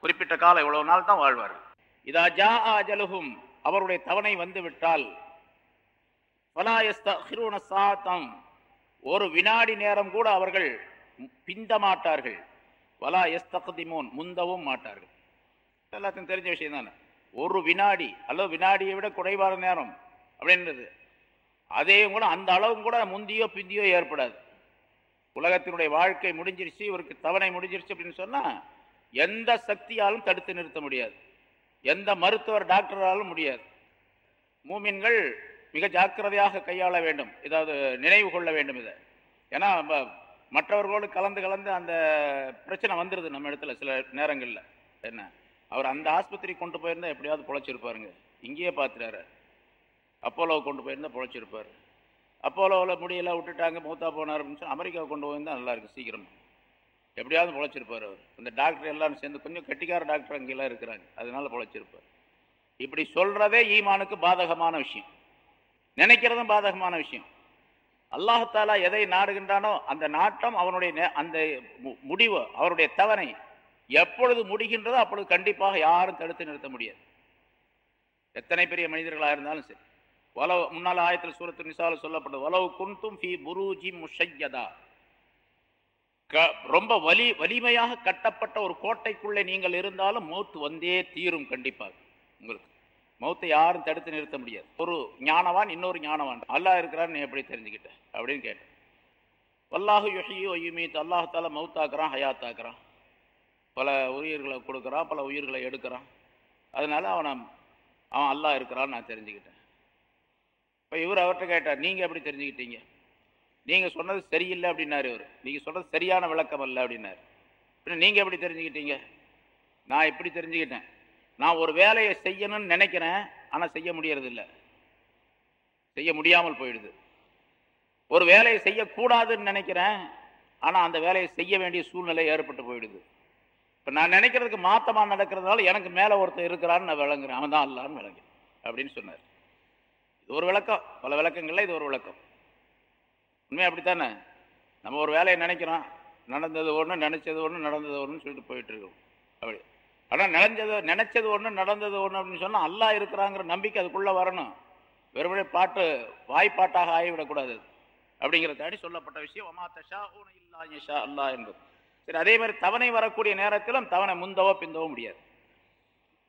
குறிப்பிட்ட காலம் இவ்வளவு நாள் தான் வாழ்வார்கள். இதா ஜா அஜலுகும் அவருடைய தவணை வந்துவிட்டால் சாத்தம். ஒரு வினாடி நேரம் கூட அவர்கள் பிந்த மாட்டார்கள். வலா எஸ்தகதிமோன் முந்தவும் மாட்டார்கள். எல்லாத்தையும் தெரிஞ்ச விஷயம் தானே. ஒரு வினாடி அல்லது வினாடியை விட குறைவான நேரம் அப்படின்றது. அதையும் கூட அந்த அளவும் கூட முந்தியோ பிந்தியோ ஏற்படாது. உலகத்தினுடைய வாழ்க்கை முடிஞ்சிருச்சு இவருக்கு தவணை முடிஞ்சிருச்சு அப்படின்னு சொன்னால் எந்த சக்தியாலும் தடுத்து நிறுத்த முடியாது. எந்த மருத்துவர் டாக்டராலும் முடியாது. மூமின்கள் மிக ஜாக்கிரதையாக கையாள வேண்டும். ஏதாவது நினைவு கொள்ள வேண்டும் இதை. ஏன்னா மற்றவர்களோடு கலந்து கலந்து அந்த பிரச்சனை வந்துடுது நம்ம இடத்துல சில நேரங்களில். என்ன? அவர் அந்த ஆஸ்பத்திரி கொண்டு போயிருந்தால் எப்படியாவது பொழைச்சிருப்பாருங்க. இங்கேயே பார்த்துட்டாரு அப்போலோவை கொண்டு போயிருந்தால் பொழைச்சிருப்பார். அப்போலோவில் முடியெல்லாம் விட்டுட்டாங்க மூத்தா போனார் அப்படின்னு சொல்லி அமெரிக்காவை கொண்டு போயிருந்தால் நல்லாயிருக்கு சீக்கிரம். எப்படியாவது பொழைச்சிருப்பார் அவர். அந்த டாக்டர் எல்லாரும் சேர்ந்து கொஞ்சம் கட்டிக்கார டாக்டர் அங்கெல்லாம் இருக்கிறாங்க. அதனால பொழைச்சிருப்பார். இப்படி சொல்கிறதே ஈமானுக்கு பாதகமான விஷயம். நினைக்கிறதும் பாதகமான விஷயம். அல்லாஹாலா எதை நாடுகின்றானோ அந்த நாட்டம் அவனுடைய அந்த முடிவு அவருடைய தவணை எப்பொழுது முடிகின்றதோ அப்பொழுது கண்டிப்பாக யாரும் தடுத்து நிறுத்த முடியாது. எத்தனை பெரிய மனிதர்களாக இருந்தாலும் சரி. வலவு முன்னால் ஆயத்தில் சூரத்து நிசால சொல்லப்பட்டது வலவு குன்தும் ஃபி புரூஜி முஷையதா. ரொம்ப வலி வலிமையாக கட்டப்பட்ட ஒரு கோட்டைக்குள்ளே நீங்கள் இருந்தாலும் மூத்து வந்தே தீரும் கண்டிப்பாக. உங்களுக்கு மௌத்தை யாரும் தடுத்து நிறுத்த முடியாது. ஒரு ஞானவான் இன்னொரு ஞானவான். அல்லாஹ் இருக்கிறான்னு நீ எப்படி தெரிஞ்சுக்கிட்ட? அப்படின்னு கேட்டேன். வல்லாஹு யொஹியோ யுமீத். அல்லாஹால மௌத்தாக்குறான் ஹயாத்தாக்குறான். பல உயிர்களை கொடுக்குறான் பல உயிர்களை எடுக்கிறான். அதனால் அவனை அவன் அல்லாஹ் இருக்கிறான்னு நான் தெரிஞ்சுக்கிட்டேன். இப்போ இவர் அவர்கிட்ட கேட்டார் நீங்கள் எப்படி தெரிஞ்சுக்கிட்டீங்க? நீங்கள் சொன்னது சரியில்லை அப்படின்னாரு இவர். நீங்கள் சொன்னது சரியான விளக்கம் அல்ல அப்படின்னாரு. பின்ன நீங்கள் எப்படி தெரிஞ்சுக்கிட்டீங்க? நான் எப்படி தெரிஞ்சுக்கிட்டேன்? நான் ஒரு வேலையை செய்யணும்னு நினைக்கிறேன் ஆனால் செய்ய முடியறது இல்லை செய்ய முடியாமல் போயிடுது. ஒரு வேலையை செய்யக்கூடாதுன்னு நினைக்கிறேன் ஆனால் அந்த வேலையை செய்ய வேண்டிய சூழ்நிலை ஏற்பட்டு போயிடுது. இப்போ நான் நினைக்கிறதுக்கு மாத்தமாக நடக்கிறதுனால எனக்கு மேலே ஒருத்தர் இருக்கிறான்னு நான் விளங்குறேன். அவன் தான் அல்லான்னு விளங்குறேன் அப்படின்னு சொன்னார். இது ஒரு விளக்கம். பல விளக்கங்கள்ல இது ஒரு விளக்கம். உண்மை அப்படித்தானே? நம்ம ஒரு வேலையை நினைக்கிறோம். நடந்தது ஒன்று நினச்சது ஒன்று நடந்தது ஒன்றுன்னு சொல்லிட்டு போயிட்டு இருக்கோம். அப்படி. ஆனால் நினைஞ்சது நினைச்சது ஒன்று நடந்தது ஒன்று அப்படின்னு சொன்னால் அல்லாஹ் இருக்கிறாங்கிற நம்பிக்கை அதுக்குள்ளே வரணும். வெறுமனே பாட்டு வாய்ப்பாட்டாக ஆகிவிடக்கூடாது. அப்படிங்கிறதாடி சொல்லப்பட்ட விஷயம் ஒமா தஷா இல்லா யஷா அல்லாஹ் என்பது. சரி அதே மாதிரி தவணை வரக்கூடிய நேரத்திலும் தவணை முந்தவோ பிந்தவோ முடியாது.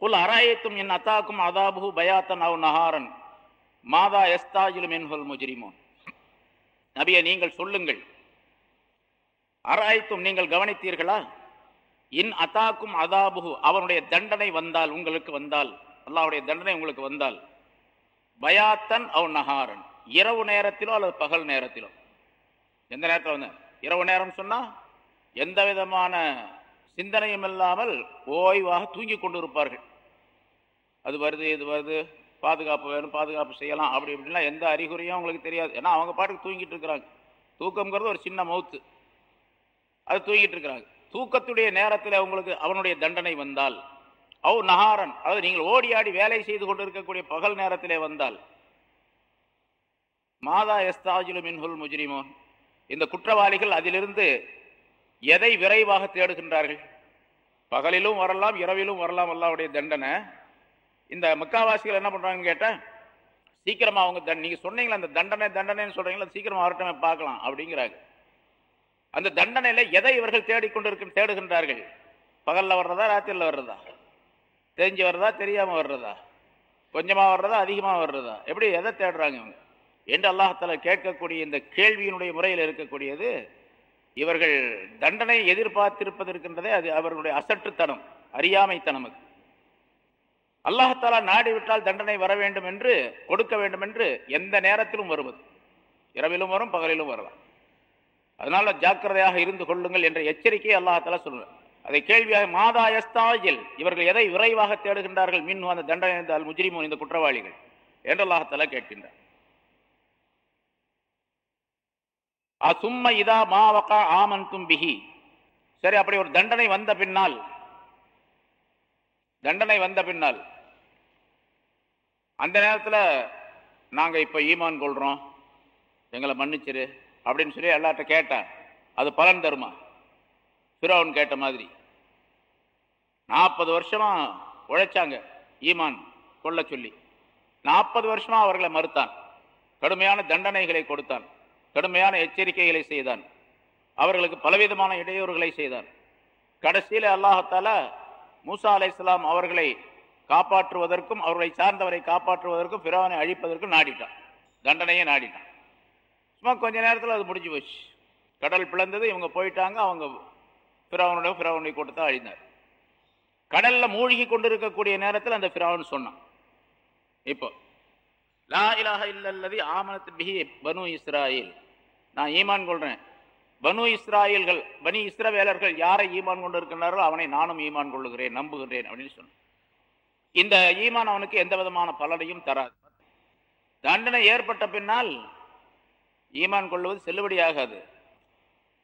குல் அராயத்தும் என் அத்தாக்கும் அதாபு பயாத்தன் அவ் நஹாரன் மாதா எஸ்தாஜிலும் என்ஹொல் முஜிரிமோன். நபியை நீங்கள் சொல்லுங்கள். அராயத்தும் நீங்கள் கவனித்தீர்களா? இன் அத்தாக்கும் அதாபுகு அவனுடைய தண்டனை வந்தால் உங்களுக்கு வந்தால் அல்லாவுடைய தண்டனை உங்களுக்கு வந்தால். பயாத்தன் அவன் நகாரன் இரவு நேரத்திலோ அல்லது பகல் நேரத்திலோ. எந்த நேரத்தில் வந்த? இரவு நேரம் சொன்னால் எந்த விதமான சிந்தனையும் இல்லாமல் ஓய்வாக தூங்கி கொண்டு இருப்பார்கள் அது வருது இது வருது பாதுகாப்பு வேணும் பாதுகாப்பு செய்யலாம் அப்படி இப்படிலாம் எந்த அறிகுறியும் அவங்களுக்கு தெரியாது. ஏன்னா அவங்க பாட்டுக்கு தூங்கிட்டு இருக்கிறாங்க. தூக்கங்கிறது ஒரு சின்ன மவுத்து. அது தூங்கிட்டு இருக்கிறாங்க. தூக்கத்துடைய நேரத்தில் உங்களுக்கு அவனுடைய தண்டனை வந்தால். அவ் நகாரன் அதாவது நீங்கள் ஓடி ஆடி வேலை செய்து கொண்டிருக்கக்கூடிய பகல் நேரத்திலே வந்தால். மாதா எஸ்தாஜிலு மின்ஹுல் முஜ்ரிமோன் இந்த குற்றவாளிகள் அதிலிருந்து எதை விரைவாக தேடுகின்றார்கள்? பகலிலும் வரலாம் இரவிலும் வரலாம் அல்லாவுடைய தண்டனை. இந்த முக்காவாசிகள் என்ன பண்ணுறாங்கன்னு கேட்டால் சீக்கிரமாக அவங்க தண்ட நீங்கள் சொன்னீங்களா அந்த தண்டனை தண்டனைன்னு சொல்கிறீங்களா சீக்கிரமாக வரட்டமே பார்க்கலாம் அப்படிங்கிறாங்க. அந்த தண்டனையில எதை இவர்கள் தேடிக்கொண்டிருக்க தேடுகின்றார்கள்? பகல்ல வர்றதா ராத்திரில வர்றதா? தெரிஞ்சு வர்றதா தெரியாம வர்றதா? கொஞ்சமா வர்றதா அதிகமா வர்றதா? எப்படி எதை தேடுறாங்க இவங்க? என்று அல்லாஹால கேட்கக்கூடிய இந்த கேள்வியினுடைய முறையில் இருக்கக்கூடியது இவர்கள் தண்டனை எதிர்பார்த்திருப்பது இருக்கின்றதே அது அவர்களுடைய அசற்றுத்தனம் அறியாமைத்தனமுக்கு அது. அல்லாஹாலா நாடி விட்டால் தண்டனை வர வேண்டும் என்று கொடுக்க வேண்டும் என்று எந்த நேரத்திலும் வருவது. இரவிலும் வரும் பகலிலும் வரலாம். அதனால ஜாக்கிரதையாக இருந்து கொள்ளுங்கள் என்ற எச்சரிக்கையை அல்லாஹால சொல்லுங்கள் அதை கேள்வியாக மாதா எஸ்தாஜில் இவர்கள் எதை விரைவாக தேடுகின்றார்கள்? மின் அந்த தண்டனை என்றால் இந்த குற்றவாளிகள் என்று அல்லாஹால கேட்கின்றார் அசும்ம இதா மாவக்கா ஆமன் தும்பிகி சரி அப்படி ஒரு தண்டனை வந்த பின்னால் தண்டனை வந்த பின்னால் அந்த நேரத்தில் நாங்கள் இப்போ ஈமான் கொள்கிறோம் எங்களை மன்னிச்சிரு. அப்படின்னு சொல்லி எல்லார்ட்ட கேட்டான். அது பலன் தருமா? ஃபிரௌன் கேட்ட மாதிரி. நாற்பது வருஷமா உழைச்சாங்க ஈமான் கொள்ள சொல்லி. நாற்பது வருஷமா அவர்களை மறுத்தான். கடுமையான தண்டனைகளை கொடுத்தான். கடுமையான எச்சரிக்கைகளை செய்தான். அவர்களுக்கு பலவிதமான இடையூறுகளை செய்தான். கடைசியில் அல்லாஹத்தால மூசா அலைஹிஸ்ஸலாம் அவர்களை காப்பாற்றுவதற்கும் அவர்களை சார்ந்தவரை காப்பாற்றுவதற்கும் பிறவனை அழிப்பதற்கும் நாடிட்டான். தண்டனையே நாடிட்டான். சும்மா கொஞ்ச நேரத்தில் அது முடிஞ்சு போச்சு. கடல் பிளந்தது இவங்க போயிட்டாங்க அவங்க பிராவனுடைய பிறவனுடைய கூட்டத்தை அழிந்தார். கடலில் மூழ்கி கொண்டிருக்கக்கூடிய நேரத்தில் அந்த பிராவன் சொன்னான். இப்போ லா இலாக இல்லல்லது ஆமனத் பிஹி பனு இஸ்ராயில். நான் ஈமான் கொள்கிறேன் பனு இஸ்ராயல்கள் பனி இஸ்ரவேலர்கள் யாரை ஈமான் கொண்டு இருக்கின்றாரோ அவனை நானும் ஈமான் கொள்ளுகிறேன் நம்புகிறேன் அப்படின்னு சொன்னான். இந்த ஈமான் அவனுக்கு எந்த விதமான பலனையும் தராது. தண்டனை ஏற்பட்ட பின்னால் ஈமான் கொள்வது செல்லுபடியாகாது.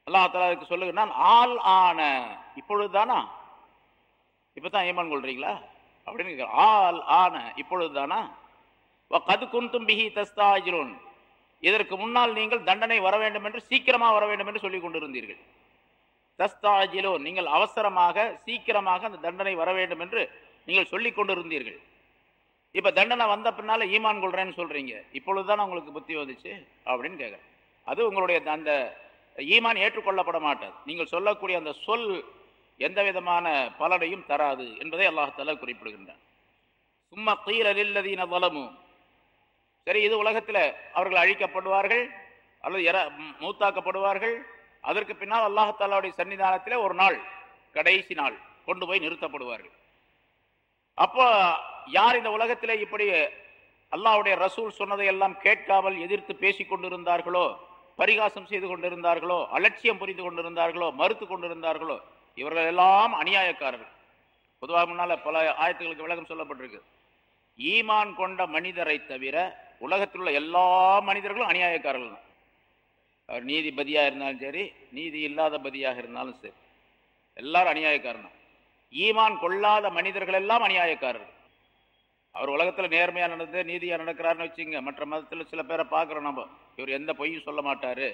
அல்லாஹ் அதுக்கு சொல்லுகிறான் ஆள் ஆன இப்பொழுதுதானா? இப்பதான் ஈமான் கொள்றீங்களா? அப்படின்னு கேக்குறான். ஆள் ஆன இப்பொழுதுதானா? கது குந்தும் பிஹி தஸ்தாஜிரோன். இதற்கு முன்னால் நீங்கள் தண்டனை வர வேண்டும் என்று சீக்கிரமாக வர வேண்டும் என்று சொல்லிக் கொண்டிருந்தீர்கள். தஸ்தாஜிலோ நீங்கள் அவசரமாக சீக்கிரமாக அந்த தண்டனை வர வேண்டும் என்று நீங்கள் சொல்லிக் கொண்டிருந்தீர்கள். இப்ப தண்டனை வந்த பின்னால ஈமான் கொள்றேன்னு சொல்றீங்க. இப்பொழுதுதான் உங்களுக்கு புத்தி வந்துச்சு? அப்படின்னு கேட்குறேன் அது உங்களுடைய அந்த ஈமான் ஏற்றுக்கொள்ளப்பட மாட்டாது. நீங்கள் சொல்லக்கூடிய அந்த சொல் எந்த விதமான பலனையும் தராது என்பதை அல்லாஹால குறிப்பிடுகின்றான். சும்மா கீழலில்லதீன வலமும் சரி இது உலகத்தில் அவர்கள் அழிக்கப்படுவார்கள் அல்லது இற- மூத்தாக்கப்படுவார்கள். அதற்கு பின்னால் அல்லாஹாலாவுடைய சன்னிதானத்தில் ஒரு நாள் கடைசி நாள் கொண்டு போய் நிறுத்தப்படுவார்கள். அப்போ யார் இந்த உலகத்திலே இப்படி அல்லாவுடைய ரசூல் சொன்னதை எல்லாம் கேட்காமல் எதிர்த்து பேசிக் கொண்டிருந்தார்களோ பரிகாசம் செய்து கொண்டிருந்தார்களோ அலட்சியம் புரிந்து கொண்டிருந்தார்களோ மறுத்து கொண்டிருந்தார்களோ இவர்கள் எல்லாம் அநியாயக்காரர்கள். பொதுவாக முன்னால் பல ஆயத்துகளுக்கு விளக்கம் சொல்லப்பட்டிருக்கு. ஈமான் கொண்ட மனிதரை தவிர உலகத்தில் உள்ள எல்லா மனிதர்களும் அநியாயக்காரர்கள் தான். அவர் நீதிபதியாக இருந்தாலும் சரி நீதி இல்லாத பதியாக இருந்தாலும் சரி எல்லாரும் அநியாயக்காரன் ஈமான் கொள்ளாத மனிதர்கள் எல்லாம் அநியாயக்காரர்கள். அவர் உலகத்தில் நேர்மையாக நடந்து நீதியாக நடக்கிறாருன்னு வச்சுங்க மற்ற மதத்தில் சில பேரை பார்க்குறோம் நம்ம இவர் எந்த பொய்யும் சொல்ல மாட்டார்.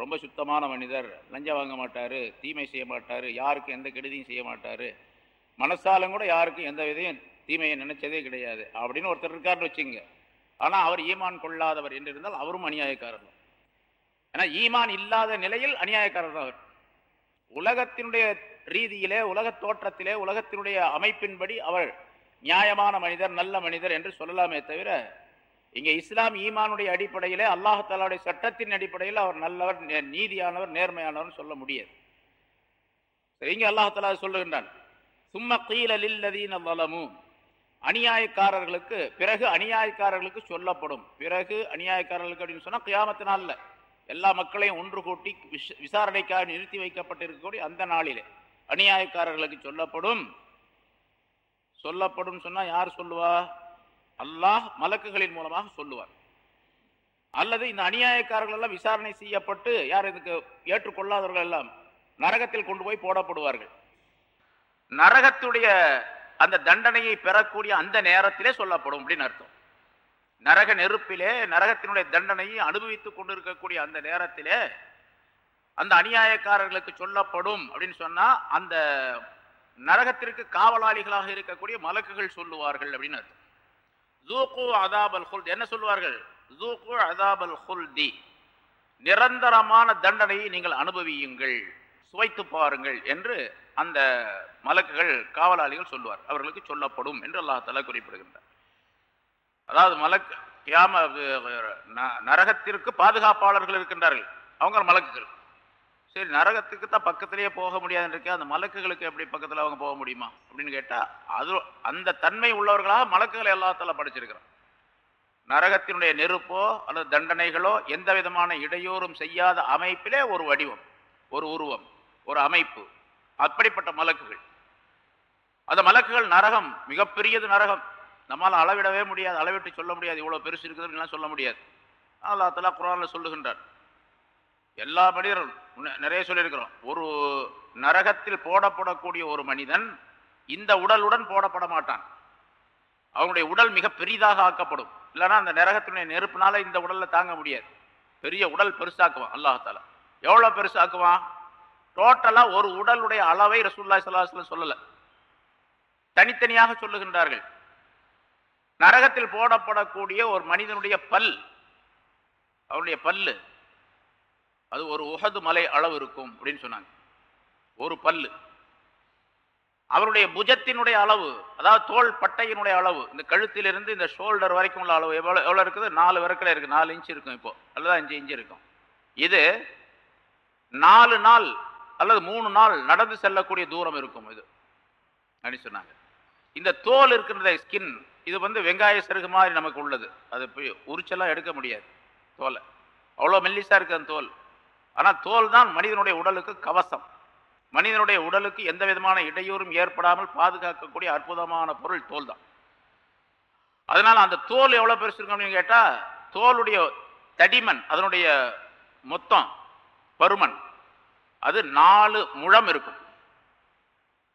ரொம்ப சுத்தமான மனிதர் லஞ்சம் வாங்க மாட்டார் தீமை செய்ய மாட்டார் யாருக்கும் எந்த கெடுதியும் செய்ய மாட்டார். மனசாலும் கூட யாருக்கும் எந்த விதையும் தீமையை நினைச்சதே கிடையாது. அப்படின்னு ஒருத்தர் இருக்காருன்னு வச்சுங்க. ஆனால் அவர் ஈமான் கொள்ளாதவர் என்று இருந்தால் அவரும் அநியாயக்காரர். தான் ஏன்னா ஈமான் இல்லாத நிலையில் அநியாயக்காரர் தான் அவர். உலகத்தினுடைய ரீதியிலே உலக தோற்றத்திலே உலகத்தினுடைய அமைப்பின்படி அவர் நியாயமான மனிதர் நல்ல மனிதர் என்று சொல்லலாமே தவிர இங்கே இஸ்லாம் ஈமானுடைய அடிப்படையிலே அல்லாஹாலாவுடைய சட்டத்தின் அடிப்படையில் அவர் நல்லவர் நீதியானவர் நேர்மையானவர் சொல்ல முடியாது. சரி, இங்கே அல்லாஹாலா சொல்லுகின்றான் சும்ம கீல வளமும் அநியாயக்காரர்களுக்கு பிறகு அநியாயக்காரர்களுக்கு சொல்லப்படும். பிறகு அநியாயக்காரர்களுக்கு அப்படின்னு சொன்னால் கியாமத்து நாள்ல எல்லா மக்களையும் ஒன்று கூட்டி விசாரணைக்காக நிறுத்தி வைக்கப்பட்டிருக்கக்கூடிய அந்த நாளிலே அநியாயக்காரர்களுக்கு சொல்லப்படும். சொல்லப்படும் சொன்னா யார் சொல்லுவா? அல்லாஹ் மலக்குகளின் மூலமாக சொல்லுவார். அல்லது இந்த அநியாயக்காரர்கள் எல்லாம் விசாரணை செய்யப்பட்டு யார் இதுக்கு ஏற்றுக்கொள்ளாதவர்கள் எல்லாம் நரகத்தில் கொண்டு போய் போடப்படுவார்கள். நரகத்துடைய அந்த தண்டனையை பெறக்கூடிய அந்த நேரத்திலே சொல்லப்படும் அப்படின்னு அர்த்தம். நரக நெருப்பிலே நரகத்தினுடைய தண்டனையை அனுபவித்துக் கொண்டிருக்கக்கூடிய அந்த நேரத்திலே அந்த அநியாயக்காரர்களுக்கு சொல்லப்படும் அப்படின்னு சொன்னா அந்த நரகத்திற்கு காவலாளிகளாக இருக்கக்கூடிய மலக்குகள் சொல்லுவார்கள் அப்படின்னு அர்த்தம். ஜூகு அதாபல் ஹுல் என்ன சொல்லுவார்கள்? ஜூகு அதாபல் ஹுல்தி நிரந்தரமான தண்டனையை நீங்கள் அனுபவியுங்கள் சுவைத்து பாருங்கள் என்று அந்த மலக்குகள் காவலாளிகள் சொல்லுவார். அவர்களுக்கு சொல்லப்படும் என்று அல்லாஹால குறிப்பிடுகின்றார். அதாவது மலக் கியாம ந- நரகத்திற்கு பாதுகாப்பாளர்கள் இருக்கின்றார்கள். அவங்க மலக்குகள். சரி நரகத்துக்கு தான் பக்கத்திலேயே போக முடியாதுன்னு இருக்கே அந்த மலக்குகளுக்கு எப்படி பக்கத்தில் அவங்க போக முடியுமா? அப்படின்னு கேட்டா அது அந்த தன்மை உள்ளவர்களாக மலக்குகளை எல்லாத்தால படைச்சிருக்கிறான். நரகத்தினுடைய நெருப்போ அல்லது தண்டனைகளோ எந்த விதமான இடையூறும் செய்யாத அமைப்பிலே ஒரு வடிவம் ஒரு உருவம் ஒரு அமைப்பு அப்படிப்பட்ட மலக்குகள். அந்த மலக்குகள் நரகம் மிகப்பெரியது நரகம். நம்மால் அளவிடவே முடியாது அளவிட்டு சொல்ல முடியாது இவ்வளவு பெருசு இருக்குதுன்னு சொல்ல முடியாது. அல்லாஹ் தலா சொல்லுகின்றார் எல்லா மனிதரும் நிறைய சொல்லியிருக்கிறோம். ஒரு நரகத்தில் போடப்படக்கூடிய ஒரு மனிதன் இந்த உடலுடன் போடப்பட மாட்டான். அவனுடைய உடல் மிக பெரிதாக ஆக்கப்படும். இல்லைன்னா அந்த நரகத்தினுடைய நெருப்புனால இந்த உடல்ல தாங்க முடியாது. பெரிய உடல் பெருசாக்குவான் அல்லாஹால எவ்வளவு பெருசாக்குவான்? டோட்டலா ஒரு உடலுடைய அளவை ரசூல்லா சல்லாஹ் சொல்லலை. தனித்தனியாக சொல்லுகின்றார்கள். நரகத்தில் போடப்படக்கூடிய ஒரு மனிதனுடைய பல் அவனுடைய பல்லு அது ஒரு உகது மலை அளவு இருக்கும் அப்படின்னு சொன்னாங்க. ஒரு பல்லு. அவருடைய புஜத்தினுடைய அளவு அதாவது தோல் பட்டையினுடைய அளவு இந்த கழுத்திலிருந்து இந்த ஷோல்டர் வரைக்கும் உள்ள அளவு எவ்வளோ எவ்வளோ இருக்குது? நாலு விறக்கில் இருக்குது நாலு இன்ச்சு இருக்கும் இப்போ. அல்லது அஞ்சு இன்ச்சு இருக்கும். இது நாலு நாள் அல்லது மூணு நாள் நடந்து செல்லக்கூடிய தூரம் இருக்கும் இது. அப்படின்னு சொன்னாங்க. இந்த தோல் இருக்கின்ற ஸ்கின் இது வந்து வெங்காய சருகு மாதிரி நமக்கு உள்ளது. அது போய் உரிச்செல்லாம் எடுக்க முடியாது தோலை. அவ்வளோ மெல்லிசாக இருக்கு அந்த தோல். ஆனால் தோல் தான் மனிதனுடைய உடலுக்கு கவசம். மனிதனுடைய உடலுக்கு எந்த விதமான இடையூறும் ஏற்படாமல் பாதுகாக்கக்கூடிய அற்புதமான பொருள் தோல் தான். அதனால் அந்த தோல் எவ்வளோ பெருசு இருக்கும் அப்படின்னு கேட்டால் தோலுடைய தடிமன் அதனுடைய மொத்தம் பருமன் அது நாலு முழம் இருக்கும்.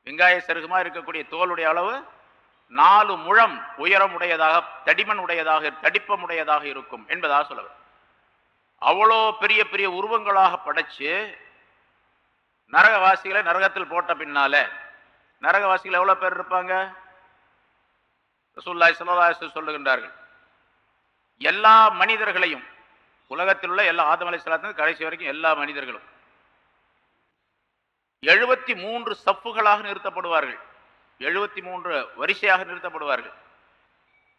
வெங்காய சருகுமா இருக்கக்கூடிய தோலுடைய அளவு நாலு முழம் உயரம் உடையதாக தடிமன் உடையதாக தடிப்பம் உடையதாக இருக்கும் என்பதாக சொல்லவர் அவ்வளோ பெரிய பெரிய உருவங்களாக படைச்சு நரகவாசிகளை நரகத்தில் போட்ட பின்னால நரகவாசிகள் எவ்வளவு பேர் இருப்பாங்க? ரசூல்லாய் ஸல்லல்லாஹு சொல்லுகின்றார்கள் எல்லா மனிதர்களையும் உலகத்தில் உள்ள எல்லா ஆதம் அலை கடைசி வரைக்கும் எல்லா மனிதர்களும் எழுபத்தி மூன்று சப்புகளாக நிறுத்தப்படுவார்கள். எழுபத்தி மூன்று வரிசையாக நிறுத்தப்படுவார்கள்.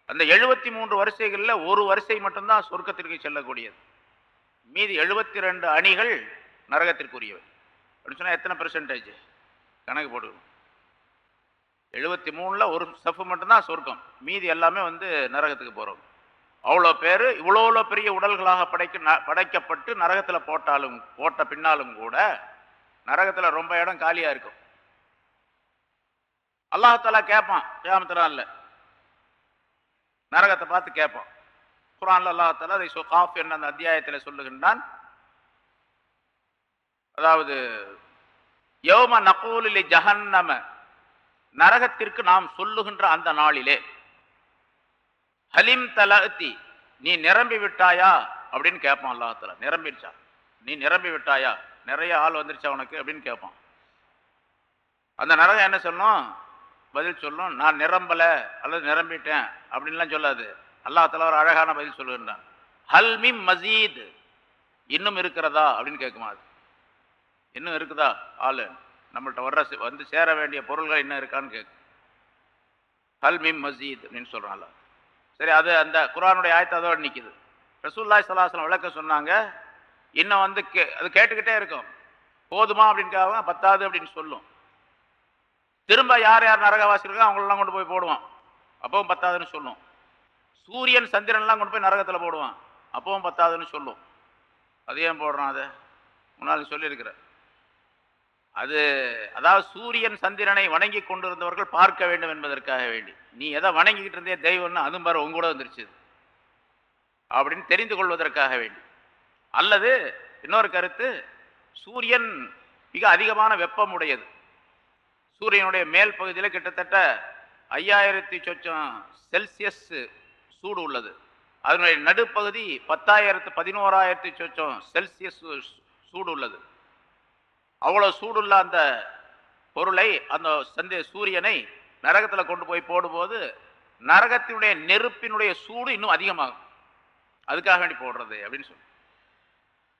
அந்த எழுபத்தி மூன்று வரிசைகளில் ஒரு வரிசை மட்டும்தான் சொர்க்கத்திற்கு செல்லக்கூடியது. மீதி எழுபத்தி ரெண்டு அணிகள் நரகத்திற்குரியவை. அப்படின்னு சொன்னால் எத்தனை பெர்சன்டேஜ் கணக்கு போட்டுக்கணும். எழுபத்தி மூணில் ஒரு ஸ்டெஃப் மட்டும்தான் சொர்க்கம். மீதி எல்லாமே வந்து நரகத்துக்கு போகிறோம் அவ்வளோ பேர் இவ்வளோ பெரிய உடல்களாக படைக்க ந- படைக்கப்பட்டு நரகத்தில் போட்டாலும் போட்ட பின்னாலும் கூட நரகத்தில் ரொம்ப இடம் காலியாக இருக்கும். அல்லாஹாலா கேட்பான் கேமத்திலாம் இல்லை நரகத்தை பார்த்து கேட்பான் குரான் அல்லாஹாலா அதை சுகாஃப் என்ற அந்த அத்தியாயத்தில் சொல்லுகின்றான். அதாவது யோம நகூலிலி ஜஹன்னம நரகத்திற்கு நாம் சொல்லுகின்ற அந்த நாளிலே ஹலிம் தலத்தி நீ நிரம்பி விட்டாயா? அப்படின்னு கேட்பான் அல்லாஹால நிரம்பிடுச்சா? நீ நிரம்பி விட்டாயா? நிறைய ஆள் வந்துருச்சா உனக்கு? அப்படின்னு கேட்பான். அந்த நரகம் என்ன சொல்லும்? பதில் சொல்லும் நான் நிரம்பல அல்லது நிரம்பிட்டேன் அப்படின்லாம் சொல்லாது. அல்லாஹ் தலா ஒரு அழகான பதில் சொல்லுகின்றான். ஹல்மி மசீத். இன்னும் இருக்கிறதா? அப்படின்னு கேட்குமா அது. இன்னும் இருக்குதா? ஆளு. நம்மள்கிட்ட வர்ற வந்து சேர வேண்டிய பொருள்கள் இன்னும் இருக்கான்னு கேட்கும். ஹல்மிம் மசீத் அப்படின்னு சொல்றான்ல சரி அது அந்த குரானுடைய ஆயத்தை அதோட நிற்கிது ரசூல்லாய் சலாஹலம் விளக்க சொன்னாங்க இன்னும் வந்து கே அது கேட்டுக்கிட்டே இருக்கும். போதுமா? அப்படின்னு கேட்கும் பத்தாது அப்படின்னு சொல்லும். திரும்ப யார் யார் நரகவாசி இருக்கோ அவங்களெல்லாம் கொண்டு போய் போடுவான். அப்பவும் பத்தாதுன்னு சொல்லும். சூரியன் சந்திரன்லாம் கொண்டு போய் நரகத்தில் போடுவான். அப்பவும் பத்தாதுன்னு சொல்லும். அது ஏன் போடுறான் அதை? முன்னால் சொல்லியிருக்கிற. அது அதாவது சூரியன் சந்திரனை வணங்கி கொண்டிருந்தவர்கள் பார்க்க வேண்டும் என்பதற்காக வேண்டி. நீ எதை வணங்கிக்கிட்டு இருந்தே தெய்வம்னு அதுவும் பாரு உங்க கூட வந்துருச்சு அப்படின்னு தெரிந்து கொள்வதற்காக வேண்டி. அல்லது இன்னொரு கருத்து சூரியன் மிக அதிகமான வெப்பம் உடையது சூரியனுடைய மேல் பகுதியில் கிட்டத்தட்ட ஐயாயிரத்தி சொச்சம் செல்சியஸ் சூடு உள்ளது. அதனுடைய நடுப்பகுதி பத்தாயிரத்து பதினோராயிரத்தி சொச்சம் செல்சியஸ் சூடு உள்ளது. அவ்வளோ சூடுள்ள அந்த பொருளை அந்த சந்தை சூரியனை நரகத்தில் கொண்டு போய் போடும்போது நரகத்தினுடைய நெருப்பினுடைய சூடு இன்னும் அதிகமாகும். அதுக்காக வேண்டி போடுறது அப்படின்னு சொல்லி.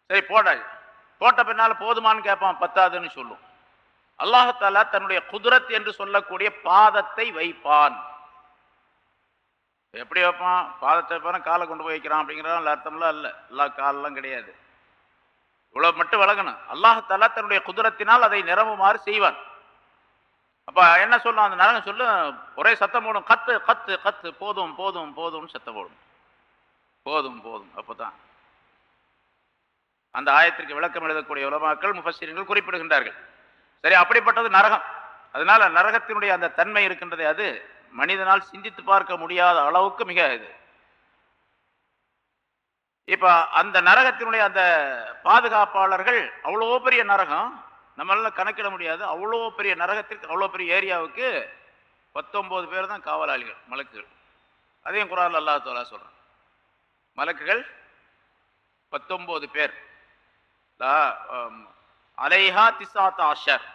சரி போடாது போட்ட பின்னால் போதுமான்னு கேட்பான் பத்தாதுன்னு சொல்லும். அல்லாஹாலா தன்னுடைய குதிரத் என்று சொல்லக்கூடிய பாதத்தை வைப்பான். எப்படி வைப்பான்? பாதத்தை வைப்பான் காலை கொண்டு போய் வைக்கிறான் அப்படிங்கிறதால அர்த்தம்லாம் இல்லை. எல்லா காலெல்லாம் கிடையாது. இவ்வளோ மட்டும் விளங்கணும். அல்லாஹாலா தன்னுடைய குதிரத்தினால் அதை நிரம்புமாறு செய்வான். அப்போ என்ன சொல்லும் அந்த நரகம் சொல்லும் ஒரே சத்தம் போடும். கத்து கத்து கத்து. போதும் போதும் போதும்னு சத்தம் போடும். போதும் போதும். அப்பதான். அந்த ஆயத்திற்கு விளக்கம் எழுதக்கூடிய உலமாக்கள் முஃபசிரியர்கள் குறிப்பிடுகின்றார்கள். சரி அப்படிப்பட்டது நரகம். அதனால நரகத்தினுடைய அந்த தன்மை இருக்கின்றதே அது. மனிதனால் சிந்தித்து பார்க்க முடியாத அளவுக்கு மிக இது. இப்போ அந்த நரகத்தினுடைய அந்த பாதுகாப்பாளர்கள் அவ்வளோ பெரிய நரகம் நம்மளால கணக்கிட முடியாது. அவ்வளோ பெரிய நரகத்திற்கு அவ்வளோ பெரிய ஏரியாவுக்கு பத்தொம்போது பேர் தான் காவலாளிகள் மலக்குகள். அதையும் குரான் அல்லாஹ் தோலா சொல்கிறேன் மலக்குகள் பத்தொம்போது பேர். அலைஹா திசாத் ஆஷர்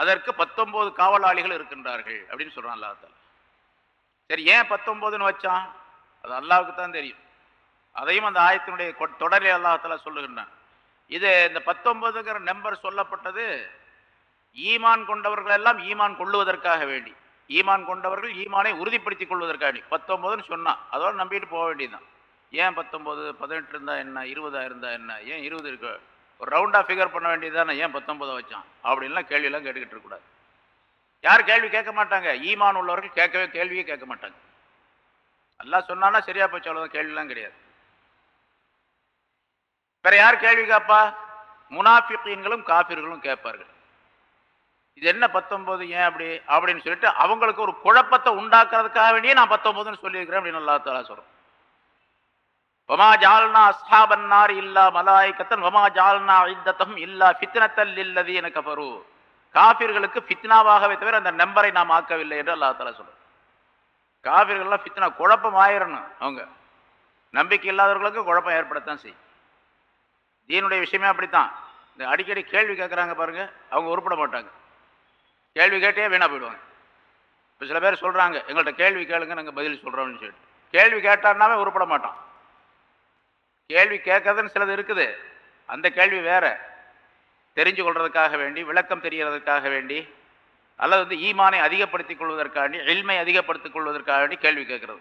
அதற்கு பத்தொன்பது காவலாளிகள் இருக்கின்றார்கள் அப்படின்னு சொல்கிறான் அல்லாஹ் சரி ஏன் பத்தொன்பதுன்னு வச்சான்? அது அல்லாவுக்கு தான் தெரியும். அதையும் அந்த ஆயத்தினுடைய தொடரில் அல்லாஹால சொல்லுகின்றான். இது இந்த பத்தொன்பதுங்கிற நம்பர் சொல்லப்பட்டது ஈமான் கொண்டவர்கள் எல்லாம் ஈமான் கொள்ளுவதற்காக வேண்டி. ஈமான் கொண்டவர்கள் ஈமானை உறுதிப்படுத்திக் கொள்வதற்காக வேண்டி. பத்தொன்பதுன்னு சொன்னான் அதோட நம்பிட்டு போக வேண்டியதுதான். ஏன் பத்தொன்பது? பதினெட்டு இருந்தால் என்ன? இருபதாக இருந்தால் என்ன? ஏன் இருபது இருக்கு? ஒரு ரவுண்டா ஃபிகர் பண்ண வேண்டியதுதானே ஏன் பத்தொன்பதை வச்சான்? அப்படின்லாம் கேள்வியெல்லாம் கேட்டுக்கிட்டு இருக்கக்கூடாது. யார் கேள்வி கேட்க மாட்டாங்க? ஈமான் உள்ளவர்கள் கேட்கவே கேள்வியே கேட்க மாட்டாங்க. எல்லாம் சொன்னானா சரியா போச்சு அவ்வளோதான் கேள்விலாம் கிடையாது. வேற யார் கேள்வி கேட்பா? முனாஃபிகீன்களும் காபிர்களும் கேட்பார்கள். இது என்ன பத்தொன்பது ஏன் அப்படி? அப்படின்னு சொல்லிட்டு அவங்களுக்கு ஒரு குழப்பத்தை உண்டாக்குறதுக்காக வேண்டியே நான் பத்தொன்பதுன்னு சொல்லியிருக்கிறேன் அப்படின்னு அல்லா தாலா வமா ஜால்னா அஸ்ஹாபன்னார் இல்லா மலாய்கத்தன் வமா ஜால்னா ஐந்தத்தம் இல்லா ஃபித்னத்தல் இல்லது என கபரு காபிர்களுக்கு ஃபித்னாவாகவே தவிர அந்த நம்பரை நாம் ஆக்கவில்லை என்று அல்லா தாலா சொல்றோம் காபிர்கள்லாம் ஃபித்னா குழப்பம் ஆயிரணும் அவங்க. நம்பிக்கை இல்லாதவர்களுக்கு குழப்பம் ஏற்படத்தான் செய்யும். தீனுடைய விஷயமே அப்படித்தான். இந்த அடிக்கடி கேள்வி கேட்குறாங்க பாருங்க அவங்க உருப்பட மாட்டாங்க. கேள்வி கேட்டே வீணா போயிடுவாங்க. இப்போ சில பேர் சொல்கிறாங்க எங்கள்கிட்ட கேள்வி கேளுங்க நாங்கள் பதில் சொல்கிறோம்னு சொல்லிட்டு. கேள்வி கேட்டார்னாவே உருப்பட மாட்டான். கேள்வி கேட்கறதுன்னு சிலது இருக்குது. அந்த கேள்வி வேற. தெரிஞ்சு கொள்றதுக்காக வேண்டி விளக்கம் தெரிகிறதுக்காக வேண்டி அல்லது வந்து ஈமானை அதிகப்படுத்திக் கொள்வதற்காண்டி எளிமை அதிகப்படுத்திக் கொள்வதற்காக வேண்டி கேள்வி கேட்கறது.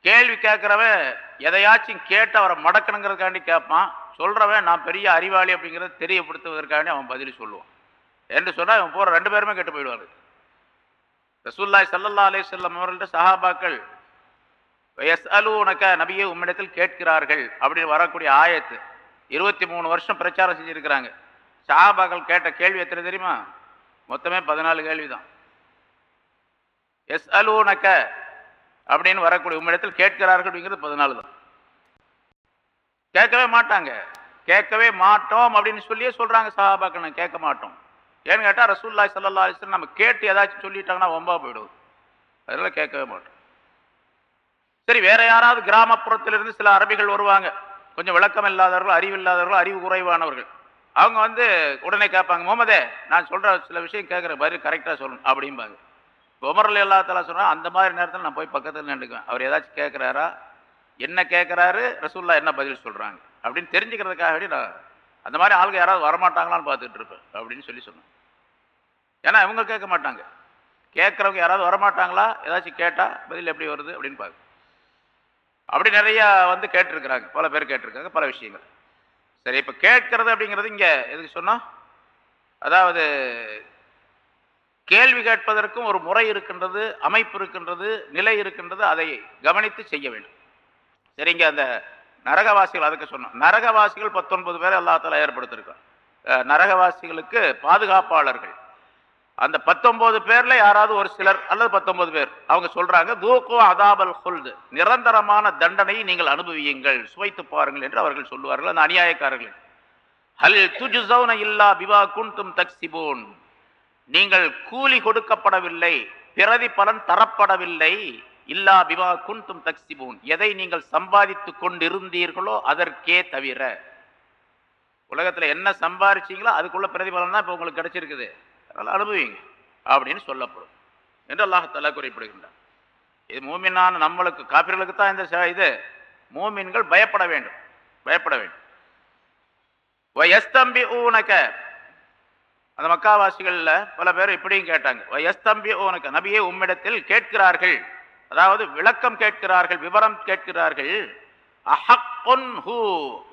கேள்வி கேட்குறவன் எதையாச்சும் கேட்டு அவரை மடக்கணுங்கிறதுக்காண்டி கேட்பான். சொல்கிறவன் நான் பெரிய அறிவாளி அப்படிங்கிறத தெரியப்படுத்துவதற்காண்டி அவன் பதில் சொல்லுவான். என்று சொன்னால் அவன் போகிற ரெண்டு பேருமே கெட்டு போயிடுவாரு. ரசூல்லாய் சல்லல்லா அலே செல்லம் அவர்கள்ட்ட சஹாபாக்கள் எஸ் உனக்க நபியை உம்மிடத்தில் கேட்கிறார்கள் அப்படின்னு வரக்கூடிய ஆயத்து. இருபத்தி மூணு வருஷம் பிரச்சாரம் செஞ்சுருக்கிறாங்க. ஷாபாக்கள் கேட்ட கேள்வி எத்தனை தெரியுமா? மொத்தமே பதினாலு கேள்வி தான் எஸ் உனக்க அப்படின்னு வரக்கூடிய உம்மிடத்தில் கேட்கிறார்கள் அப்படிங்கிறது பதினாலு தான் கேட்கவே மாட்டாங்க. கேட்கவே மாட்டோம் அப்படின்னு சொல்லியே சொல்றாங்க சஹாபாக்கள் நான் கேட்க மாட்டோம். ஏன்னு கேட்டால் ரசூல்லாய் சல்லா அலிஸ்லாம் நம்ம கேட்டு ஏதாச்சும் சொல்லிட்டாங்கன்னா ஒம்பா போயிடுவோம் அதெல்லாம் கேட்கவே மாட்டோம். சரி வேற யாராவது கிராமப்புறத்திலிருந்து சில அரபிகள் வருவாங்க. கொஞ்சம் விளக்கம் இல்லாதவர்கள் அறிவு இல்லாதவர்கள் அறிவு குறைவானவர்கள். அவங்க வந்து உடனே கேட்பாங்க முகமதே நான் சொல்கிற சில விஷயம் கேட்குற பதில் கரெக்டாக சொல்லணும் அப்படிம்பாங்க. உமரில் எல்லாத்தெல்லாம் சொன்னால் அந்த மாதிரி நேரத்தில் நான் போய் பக்கத்தில் நின்றுக்குவேன். அவர் ஏதாச்சும் கேட்குறாரா? என்ன கேட்குறாரு? ரசூல்லா என்ன பதில் சொல்கிறாங்க அப்படின்னு தெரிஞ்சுக்கிறதுக்காக வேண்டி நான் அந்த மாதிரி ஆளுங்க யாராவது வரமாட்டாங்களான்னு பார்த்துட்டு இருப்பேன் அப்படின்னு சொல்லி சொன்னேன் ஏன்னா இவங்க கேட்க மாட்டாங்க. கேட்குறவங்க யாராவது வரமாட்டாங்களா? ஏதாச்சும் கேட்டால் பதில் எப்படி வருது? அப்படின்னு பார்க்க அப்படி நிறையா வந்து கேட்டிருக்கிறாங்க. பல பேர் கேட்டிருக்காங்க பல விஷயங்கள். சரி இப்போ கேட்கறது அப்படிங்கிறது இங்கே எதுக்கு சொன்னால் அதாவது கேள்வி கேட்பதற்கும் ஒரு முறை இருக்கின்றது அமைப்பு இருக்கின்றது நிலை இருக்கின்றது அதை கவனித்து செய்ய வேண்டும். சரிங்க அந்த நரகவாசிகள் அதுக்கு சொன்னோம். நரகவாசிகள் பத்தொன்பது பேரை எல்லாத்தால ஏற்படுத்திருக்கோம் நரகவாசிகளுக்கு பாதுகாப்பாளர்கள். அந்த பத்தொன்பது பேர்ல யாராவது ஒரு சிலர் அல்லது பத்தொன்பது பேர். அவங்க சொல்றாங்க தூக்கோ அதாபல் ஹுல்து. நிரந்தரமான தண்டனையை நீங்கள் அனுபவியுங்கள். சுவைத்து பாருங்கள் என்று அவர்கள் சொல்லுவார்கள். அந்த அநியாயக்காரர்கள் ஹல் துஜுசௌன இல்லா பிவா குண்டும் தக்சிபோன் நீங்கள் கூலி கொடுக்கப்படவில்லை பிரதி பலன் தரப்படவில்லை. இல்லா பிவா குண்டும் தக்சிபூன் எதை நீங்கள் சம்பாதித்துக் கொண்டிருந்தீர்களோ அதற்கே தவிர. உலகத்தில் என்ன சம்பாதிச்சீங்களோ அதுக்குள்ள பிரதிபலன் தான் இப்போ உங்களுக்கு கிடைச்சிருக்குது. அதனால் அனுபவிங்க அப்படின்னு சொல்லப்படும் என்று அல்லாஹாலா குறிப்பிடுகின்றார் இது மூமினான நம்மளுக்கு காப்பிர்களுக்கு தான் இந்த இது. மூமின்கள் பயப்பட வேண்டும். பயப்பட வேண்டும். வயஸ்தம்பி ஊனக்க அந்த மக்காவாசிகளில் பல பேர் இப்படியும் கேட்டாங்க. வயஸ்தம்பி ஊனக்க நபியே உம்மிடத்தில் கேட்கிறார்கள். அதாவது விளக்கம் கேட்கிறார்கள் விவரம் கேட்கிறார்கள். அஹக்குன் ஹூ.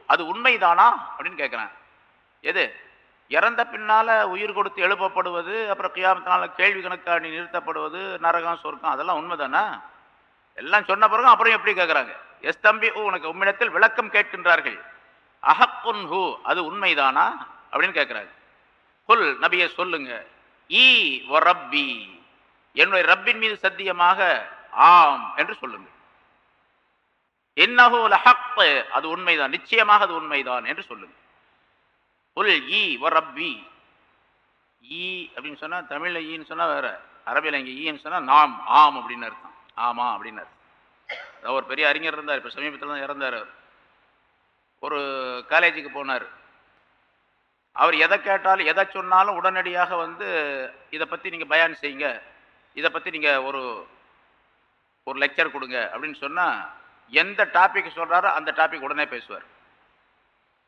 அது உண்மைதானா? அப்படின்னு கேட்கிறாங்க எது? இறந்த பின்னால் உயிர் கொடுத்து எழுப்பப்படுவது அப்புறம் கியாமத்தினால கேள்வி கணக்காணி நிறுத்தப்படுவது நரகம் சொர்க்கம் அதெல்லாம் உண்மைதானா? எல்லாம் சொன்ன பிறகு அப்புறம் எப்படி கேட்குறாங்க எஸ் தம்பி ஊ, உனக்கு உம்மிடத்தில் விளக்கம் கேட்கின்றார்கள். அஹக்குன் ஹூ அது உண்மைதானா? அப்படின்னு கேட்குறாங்க குல் நபியை சொல்லுங்க. ஈ வ ரப்பி என்னுடைய ரப்பின் மீது சத்தியமாக ஆம் என்று சொல்லுங்க என்னஹோ லஹக் அது உண்மைதான் நிச்சயமாக அது உண்மைதான் என்று சொல்லுங்க குல் ஈ வ ரப்பி ஈ அப்படின்னு சொன்னால் தமிழில் ஈன்னு சொன்னால் வேற அரபியில் இங்கே ஈன்னு சொன்னால் நாம் ஆம் அப்படின்னு அர்த்தம். ஆமா அப்படின்னு அர்த்தம். ஒரு பெரிய அறிஞர் இருந்தார் இப்போ சமீபத்தில் தான் இறந்தார் அவர். ஒரு காலேஜுக்கு போனார். அவர் எதை கேட்டாலும் எதை சொன்னாலும் உடனடியாக வந்து இதை பற்றி நீங்கள் பயான் செய்யுங்க. இதை பற்றி நீங்கள் ஒரு ஒரு லெக்சர் கொடுங்க அப்படின்னு சொன்னால் எந்த டாபிக் சொல்கிறாரோ அந்த டாபிக் உடனே பேசுவார்.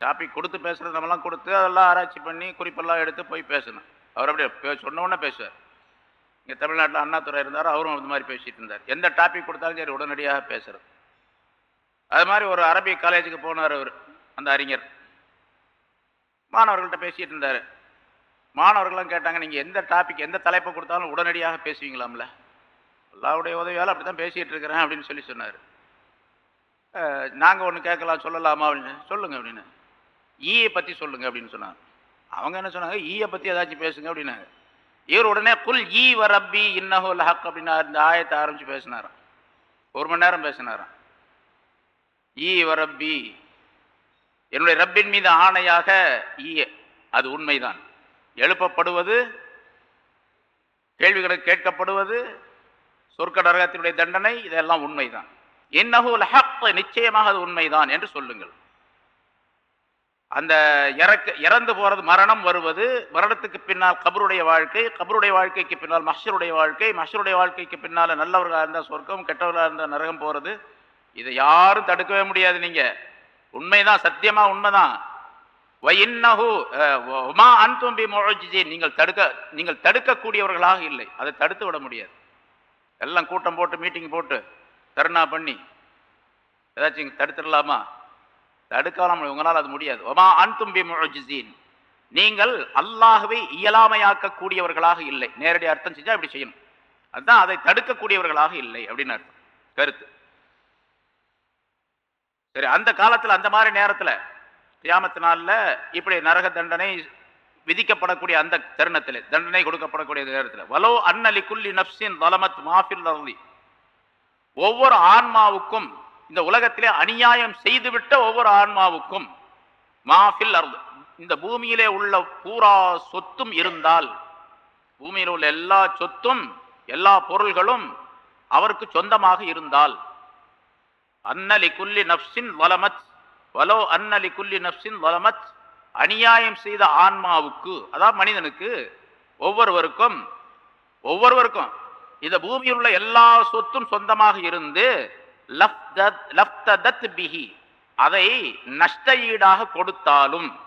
டாபிக் கொடுத்து பேசுகிறது நம்மலாம் கொடுத்து அதெல்லாம் ஆராய்ச்சி பண்ணி குறிப்பெல்லாம் எடுத்து போய் பேசணும். அவர் அப்படியே பே- பேசுவார். இங்கே தமிழ்நாட்டில் அண்ணாத்துறை இருந்தார் அவரும் இது மாதிரி பேசிகிட்டு இருந்தார். எந்த டாபிக் கொடுத்தாலும் சரி உடனடியாக பேசுகிறது அது மாதிரி ஒரு அரபிக் காலேஜுக்கு போனார் அவர் அந்த அறிஞர். மாணவர்கள்ட்ட பேசிகிட்டு இருந்தார். மாணவர்கள்லாம் கேட்டாங்க நீங்கள் எந்த டாபிக் எந்த தலைப்பை கொடுத்தாலும் உடனடியாக பேசுவீங்களாம்ல? அல்லாவுடைய உதவியால் அப்படி தான் பேசிகிட்டு இருக்கிறேன் அப்படின்னு சொல்லி சொன்னார். நாங்கள் ஒன்று கேட்கலாம் சொல்லலாமா? அப்படின்னு சொல்லுங்கள் அப்படின்னு. ஈயை பற்றி சொல்லுங்க அப்படின்னு சொன்னாங்க. அவங்க என்ன சொன்னாங்க? ஈயை பற்றி ஏதாச்சும் பேசுங்க அப்படின்னாங்க. இவர் உடனே குல் ஈ வரப்பி ரப்பி லஹக் அப்படின்னு இந்த ஆயத்தை ஆரம்பித்து பேசினாராம். ஒரு மணி நேரம் பேசினாராம். ஈ வரப்பி என்னுடைய ரப்பின் மீது ஆணையாக ஈய. அது உண்மைதான். எழுப்பப்படுவது கேள்விகளுக்கு கேட்கப்படுவது சொர்க்க நரகத்தினுடைய தண்டனை இதெல்லாம் உண்மைதான். இன்னஹு லஹக் நிச்சயமாக அது உண்மைதான் என்று சொல்லுங்கள். அந்த இறக்க இறந்து போகிறது மரணம் வருவது மரணத்துக்கு பின்னால் கபருடைய வாழ்க்கை கபருடைய வாழ்க்கைக்கு பின்னால் மஷருடைய வாழ்க்கை மஷருடைய வாழ்க்கைக்கு பின்னால் நல்லவர்களாக இருந்தால் சொர்க்கம் கெட்டவர்களாக இருந்தால் நரகம் போகிறது இதை யாரும் தடுக்கவே முடியாது நீங்கள் உண்மைதான் சத்தியமாக உண்மைதான். வயின்னஹு உமா அன்தும்பி முழஜிஜின் நீங்கள் தடுக்க நீங்கள் தடுக்கக்கூடியவர்களாக இல்லை. அதை தடுத்து விட முடியாது. எல்லாம் கூட்டம் போட்டு மீட்டிங் போட்டு தருணா பண்ணி ஏதாச்சும் தடுத்துடலாமா? தடுக்கலாம் உங்களால் அது முடியாது. ஒமா அன்தும்பி முழஜிசீன் நீங்கள் அல்லாகவே இயலாமையாக்கக்கூடியவர்களாக இல்லை. நேரடி அர்த்தம் செஞ்சா இப்படி செய்யணும். அதுதான் அதை தடுக்கக்கூடியவர்களாக இல்லை அப்படின்னு அர்த்தம். கருத்து. சரி அந்த காலத்துல அந்த மாதிரி நேரத்துல கியாமத்து நாள்ல இப்படி நரக தண்டனை விதிக்கப்படக்கூடிய அந்த தருணத்தில் தண்டனை கொடுக்கப்படக்கூடிய நேரத்தில் வலோ அன்னலி குல்லி நப்சின் வலமத் மாஃபில் ஒவ்வொரு ஆன்மாவுக்கும் இந்த உலகத்திலே அநியாயம் செய்துவிட்ட ஒவ்வொரு ஆன்மாவுக்கும் மாஃபில் அருள் இந்த பூமியிலே உள்ள பூரா சொத்தும் இருந்தால் பூமியில் உள்ள எல்லா சொத்தும் எல்லா பொருள்களும் அவருக்கு சொந்தமாக இருந்தால் அன்னலி குல்லி நப்சின் வலமத் வலோ அன்னலி குல்லி நப்சின் வலமத் அநியாயம் செய்த ஆன்மாவுக்கு அதாவது மனிதனுக்கு ஒவ்வொருவருக்கும் ஒவ்வொருவருக்கும் இந்த பூமியில் உள்ள எல்லா சொத்தும் சொந்தமாக இருந்து பிஹி. அதை நஷ்ட ஈடாக கொடுத்தாலும்.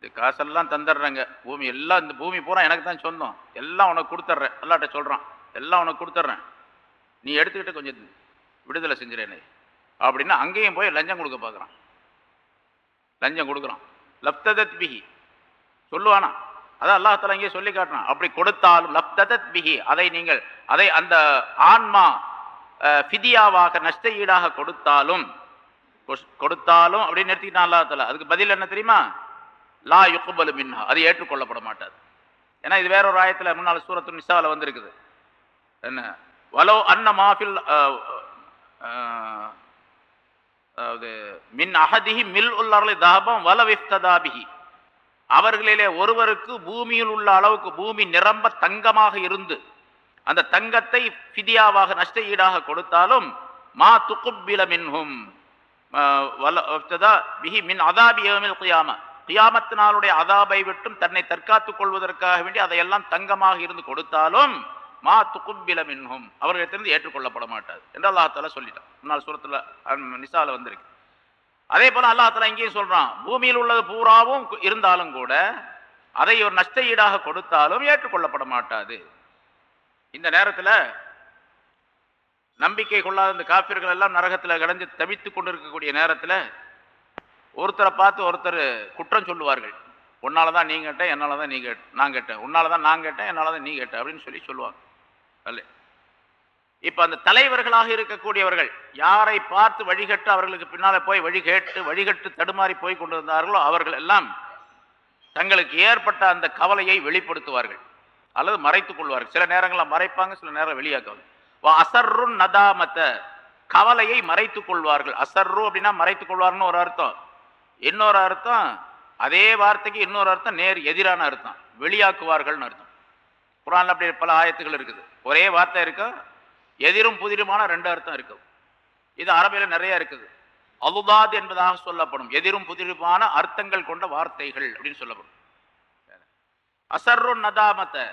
இந்த காசெல்லாம் தந்துடுறேங்க. பூமி எல்லாம் இந்த பூமி பூரா எனக்கு தான் சொந்தம். எல்லாம் உனக்கு கொடுத்துட்றேன். எல்லாட்ட சொல்றான். எல்லாம் உனக்கு கொடுத்துட்றேன். நீ எடுத்துக்கிட்டு கொஞ்சம் விடுதலை செஞ்சிடனே அப்படின்னு அங்கேயும் போய் லஞ்சம் கொடுக்க பார்க்குறான். லஞ்சம் கொடுக்குறான். லப்ததத் பிஹி. சொல்லுவானா? அதான் அல்லாஹ் தஆலா இங்கே சொல்லி காட்டுறான். அப்படி கொடுத்தாலும் லப்ததத் பிஹி. அதை நீங்கள் அதை அந்த ஆன்மா ஃபிதியாவாக நஷ்ட ஈடாக கொடுத்தாலும் கொடுத்தாலும் அப்படின்னு நிறுத்திக்கிட்டான் அல்லா தஆலா. அதுக்கு பதில் என்ன தெரியுமா? லா யுக்பலு மின்ஹா. அது ஏற்றுக்கொள்ளப்பட மாட்டாது. ஏன்னா இது வேற ஒரு ஆயத்தில் முன்னாள் சூரத்து நிசாவில் வந்திருக்குது. என்ன? வலோ அன்ன மாஃபில் அதாவது மின் அகதிஹி மில் உள்ளர்லை தாபம் வல விஃப்ததாபிஹி அவர்களிலே ஒருவருக்கு பூமியில் உள்ள அளவுக்கு பூமி நிரம்ப தங்கமாக இருந்து அந்த தங்கத்தை ஃபிதியாவாக நஷ்ட ஈடாக கொடுத்தாலும் மா துக்குப்பில மின்ஹும் அஹ், பிஹி மின் அதாபி குயாம. கியாம அதாபை விட்டும் தன்னை தற்காத்துக் கொள்வதற்காக வேண்டி அதையெல்லாம் தங்கமாக இருந்து கொடுத்தாலும் மா துகுப்பில மின்ஹும் அவர்களிடத்திலிருந்து ஏற்றுக்கொள்ளப்பட மாட்டாது என்று அல்லாஹால சொல்லிட்டான். முன்னால் நிசால வந்திருக்கு. அதே போல அல்லாஹால இங்கேயும் சொல்றான் பூமியில் உள்ளது பூராவும் இருந்தாலும் கூட அதை ஒரு நஷ்ட ஈடாக கொடுத்தாலும் ஏற்றுக்கொள்ளப்பட மாட்டாது இந்த நேரத்தில் நம்பிக்கை கொள்ளாத இந்த காப்பியர்கள் எல்லாம் நரகத்தில் கடந்து தவித்துக் கொண்டிருக்கக்கூடிய நேரத்தில் ஒருத்தரை பார்த்து ஒருத்தர் குற்றம் சொல்லுவார்கள். உன்னால தான் நீ கேட்ட என்னால் தான் நீ கேட்ட நான் கேட்டேன். உன்னால தான் நான் கேட்டேன் என்னால் தான் நீ கேட்ட அப்படின்னு சொல்லி சொல்லுவாங்க. அல்ல. இப்போ அந்த தலைவர்களாக இருக்கக்கூடியவர்கள் யாரை பார்த்து வழிகட்டு அவர்களுக்கு பின்னால் போய் வழி கேட்டு வழிகட்டு தடுமாறி போய் கொண்டிருந்தார்களோ அவர்கள் எல்லாம் தங்களுக்கு ஏற்பட்ட அந்த கவலையை வெளிப்படுத்துவார்கள். அல்லது மறைத்துக் கொள்வார்கள். சில நேரங்களில் மறைப்பாங்க சில நேரம் வெளியாக்குவாங்க அசர்ரு நதாமத்த கவலையை மறைத்துக் கொள்வார்கள். அசர்ரு அப்படின்னா மறைத்துக் கொள்வார்னு ஒரு அர்த்தம். இன்னொரு அர்த்தம் அதே வார்த்தைக்கு இன்னொரு அர்த்தம் நேர் எதிரான அர்த்தம். வெளியாக்குவார்கள்னு அர்த்தம். குரான் அப்படி பல ஆயத்துகள் இருக்குது. ஒரே வார்த்தை இருக்கும் எதிரும் புதிருமான ரெண்டு அர்த்தம் இருக்கும் இது அரபியில் நிறைய இருக்குது. அலுதாத் என்பதாக சொல்லப்படும். எதிரும் புதிருமான அர்த்தங்கள் கொண்ட வார்த்தைகள் அப்படின்னு சொல்லப்படும். அசர்ரு நதாமத்தை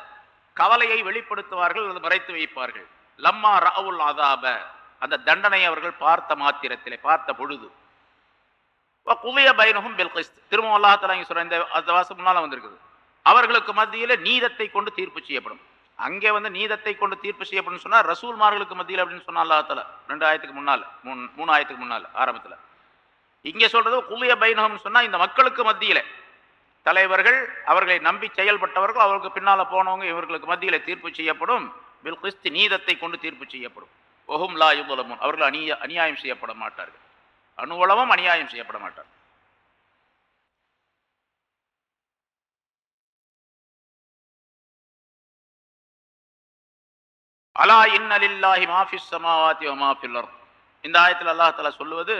கவலையை வெளிப்படுத்துவார்கள் அல்லது மறைத்து வைப்பார்கள். லம்மா ரவுல் அதாப. அந்த தண்டனை அவர்கள் பார்த்த மாத்திரத்திலே பார்த்த பொழுது. குவிய பைனகும் பில்கிஸ்த் திரும்ப அல்லாஹ் சொல்ற இந்த அந்த வாசம் முன்னால வந்திருக்குது. அவர்களுக்கு மத்தியில நீதத்தை கொண்டு தீர்ப்பு செய்யப்படும். அங்கே வந்து நீதத்தை கொண்டு தீர்ப்பு செய்யப்படும் சொன்னா ரசூல்மார்களுக்கு மத்தியில் அப்படின்னு சொன்னால் அல்லாஹ் ரெண்டு ஆயிரத்துக்கு முன்னால மூணு மூணு ஆயிரத்துக்கு முன்னால ஆரம்பத்துல. இங்கே சொல்றது குவிய பைனகம் சொன்னா இந்த மக்களுக்கு மத்தியில. தலைவர்கள் அவர்களை நம்பி செயல்பட்டவர்கள் அவருக்கு பின்னால போனவங்க இவர்களுக்கு மத்தியில தீர்ப்பு செய்யப்படும். பில் கிறிஸ்து நீதத்தை கொண்டு தீர்ப்பு செய்யப்படும். ஒஹும் லா யுகுலமும் அவர்கள் அநிய அநியாயம் செய்யப்பட மாட்டார்கள். அணுவளவும் அநியாயம் செய்யப்பட மாட்டார்கள். அலா இன்னலில்லாஹி மாஃபிஸ் சமாவாத்தி மாஃபில்லர் இந்த ஆயத்தில் அல்லாஹ் சொல்லுவது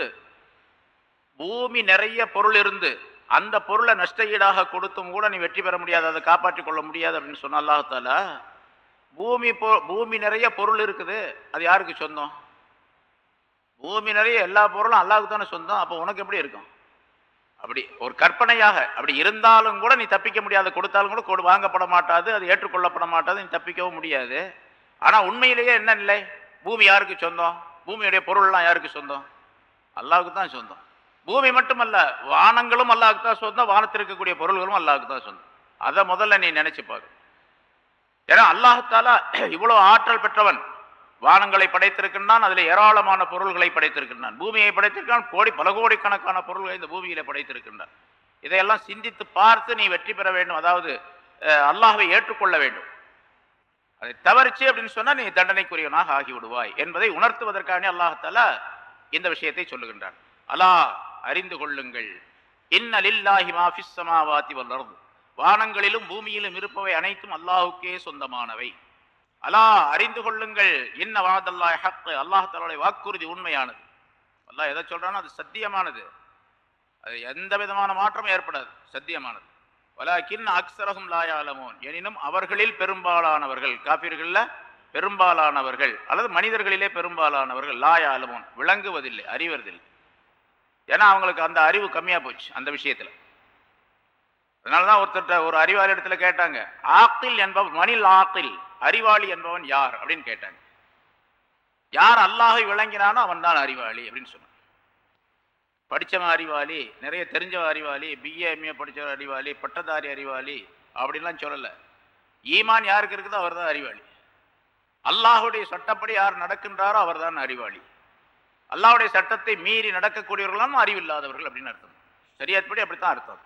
பூமி நிறைய பொருள் இருந்து அந்த பொருளை நஷ்ட ஈடாக கொடுத்தும் கூட நீ வெற்றி பெற முடியாது அதை காப்பாற்றிக் கொள்ள முடியாது அப்படின்னு சொன்ன அல்லாஹ் பூமி பொ- பூமி நிறைய பொருள் இருக்குது. அது யாருக்கு சொந்தம்? பூமி நிறைய எல்லா பொருளும் அல்லாவுக்கு தானே சொந்தம். அப்போ உனக்கு எப்படி இருக்கும்? அப்படி ஒரு கற்பனையாக அப்படி இருந்தாலும் கூட நீ தப்பிக்க முடியாது. கொடுத்தாலும் கூட கொடு வாங்கப்பட மாட்டாது அது ஏற்றுக்கொள்ளப்பட மாட்டாது நீ தப்பிக்கவும் முடியாது. ஆனால் உண்மையிலேயே என்ன இல்லை பூமி யாருக்கு சொந்தம்? பூமியுடைய பொருள்லாம் யாருக்கு சொந்தம்? அல்லாவுக்கு தான் சொந்தம். பூமி மட்டுமல்ல வானங்களும் அல்லாஹ்வுக்கு தான் சொந்தம் வானத்தில் இருக்கக்கூடிய பொருள்களும் அல்லாஹ்வுக்கு தான் சொந்தம். அதை முதல்ல நீ நினைச்சு பாரு. ஏன்னா அல்லாஹாலா இவ்வளவு ஆற்றல் பெற்றவன். வானங்களை படைத்திருக்கின்றான் அதில் ஏராளமான பொருள்களை படைத்திருக்கின்றான். பூமியை படைத்திருக்கான் கோடி பல கோடிக்கணக்கான பொருள்களை இந்த பூமியில படைத்திருக்கின்றான். இதையெல்லாம் சிந்தித்து பார்த்து நீ வெற்றி பெற வேண்டும். அதாவது அல்லாஹை ஏற்றுக்கொள்ள வேண்டும். அதை தவறிச்சு அப்படின்னு சொன்னா நீ தண்டனைக்குரியவனாக ஆகிவிடுவாய் என்பதை உணர்த்துவதற்கான அல்லாஹத்தால இந்த விஷயத்தை சொல்லுகின்றான். அல்லாஹ் அறிந்து கொள்ளுங்கள். இன்னலில்லாஹி மாஃபிஸ் சமாவாதி வல் வானங்களிலும் பூமியிலும் இருப்பவை அனைத்தும் அல்லாஹுக்கே சொந்தமானவை. அல்லாஹ் அறிந்து கொள்ளுங்கள். இன்ன வாதல்லாஹ் ஹக்கு. அல்லாஹ் தலோடைய வாக்குறுதி உண்மையானது. அல்லாஹ் எதை சொல்கிறானோ அது சத்தியமானது. அது எந்த விதமான மாற்றமும் ஏற்படாது. சத்தியமானது. வலாக்கின் அக்ஸரஹும் லாயாலமோன் எனினும் அவர்களில் பெரும்பாலானவர்கள் காப்பீர்கள்ல பெரும்பாலானவர்கள் அல்லது மனிதர்களிலே பெரும்பாலானவர்கள் லாயாலமோன் விளங்குவதில்லை அறிவதில்லை. ஏன்னா அவங்களுக்கு அந்த அறிவு கம்மியா போச்சு அந்த விஷயத்துல. அதனாலதான் ஒருத்தர்கிட்ட ஒரு அறிவாளி இடத்துல கேட்டாங்க ஆக்கில் என்பவன் மணில் ஆக்கில் அறிவாளி என்பவன் யார்? அப்படின்னு கேட்டாங்க. யார் அல்லாஹை விளங்கினானோ அவன் தான் அறிவாளி அப்படின்னு சொன்னான் படிச்சவன் அறிவாளி நிறைய தெரிஞ்சவன் அறிவாளி பிஏ எம்ஏ படித்தவர் அறிவாளி பட்டதாரி அறிவாளி அப்படின்லாம் சொல்லல. ஈமான் யாருக்கு இருக்குதோ அவர் தான் அறிவாளி. அல்லாஹுடைய சட்டப்படி யார் நடக்கின்றாரோ அவர் தான் அறிவாளி. அல்லாவுடைய சட்டத்தை மீறி நடக்கக்கூடியவர்களும் அறிவில்லாதவர்கள் அப்படின்னு அர்த்தம். சரியாத்படி அப்படித்தான் அர்த்தம்.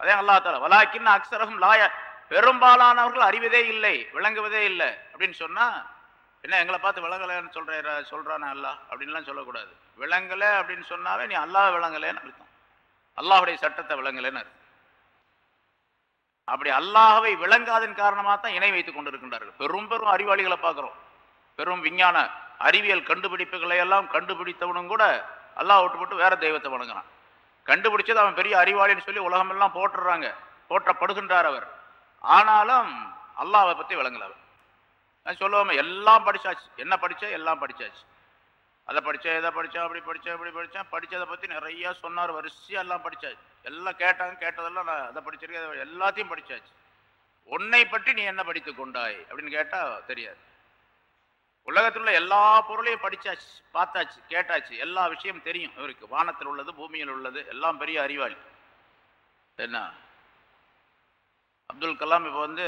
அதே அல்லாஹ் தாலா வலாக்கின் அக்சரகம் லாய பெரும்பாலானவர்கள் அறிவதே இல்லை விளங்குவதே இல்லை அப்படின்னு சொன்னா என்ன எங்களை பார்த்து விளங்கலைன்னு சொல்ற சொல்றானே அல்லா அப்படின்லாம் சொல்லக்கூடாது. விளங்கலை? அப்படின்னு சொன்னாவே நீ அல்லாஹ் விளங்கலைன்னு அர்த்தம். அல்லாஹுடைய சட்டத்தை விளங்கலைன்னு அர்த்தம். அப்படி அல்லாஹவை விளங்காதன் காரணமாக தான் இணை வைத்துக் கொண்டிருக்கின்றார்கள். பெரும் பெரும் அறிவாளிகளை பார்க்கிறோம். பெரும் விஞ்ஞான அறிவியல் கண்டுபிடிப்புகளை எல்லாம் கண்டுபிடித்தவனும் கூட அல்லாஹ் விட்டுப்பட்டு வேற தெய்வத்தை வணங்குறான். கண்டுபிடிச்சது அவன் பெரிய அறிவாளின்னு சொல்லி உலகமெல்லாம் போட்டுடுறாங்க போற்றப்படுகின்றார் அவர். ஆனாலும் அல்லாவை பற்றி விளங்கல அவர் நான் சொல்லுவோமே எல்லாம் படித்தாச்சு என்ன படித்தா எல்லாம் படித்தாச்சு அதை படித்தேன் இதை படித்தேன் அப்படி படித்தேன் இப்படி படித்தேன் படித்ததை பற்றி நிறையா சொன்னார் வரிசையாக எல்லாம் படித்தாச்சு எல்லாம் கேட்டாங்க கேட்டதெல்லாம் நான் அதை படிச்சிருக்கேன் எல்லாத்தையும் படித்தாச்சு உன்னை பற்றி நீ என்ன படித்து கொண்டாய்? அப்படின்னு கேட்டால் தெரியாது. உலகத்தில் உள்ள எல்லா பொருளையும் படித்தாச்சு பார்த்தாச்சு கேட்டாச்சு. எல்லா விஷயமும் தெரியும். இவருக்கு வானத்தில் உள்ளது பூமியில் உள்ளது எல்லாம் பெரிய அறிவாளி. என்ன? அப்துல் கலாம் இப்போ வந்து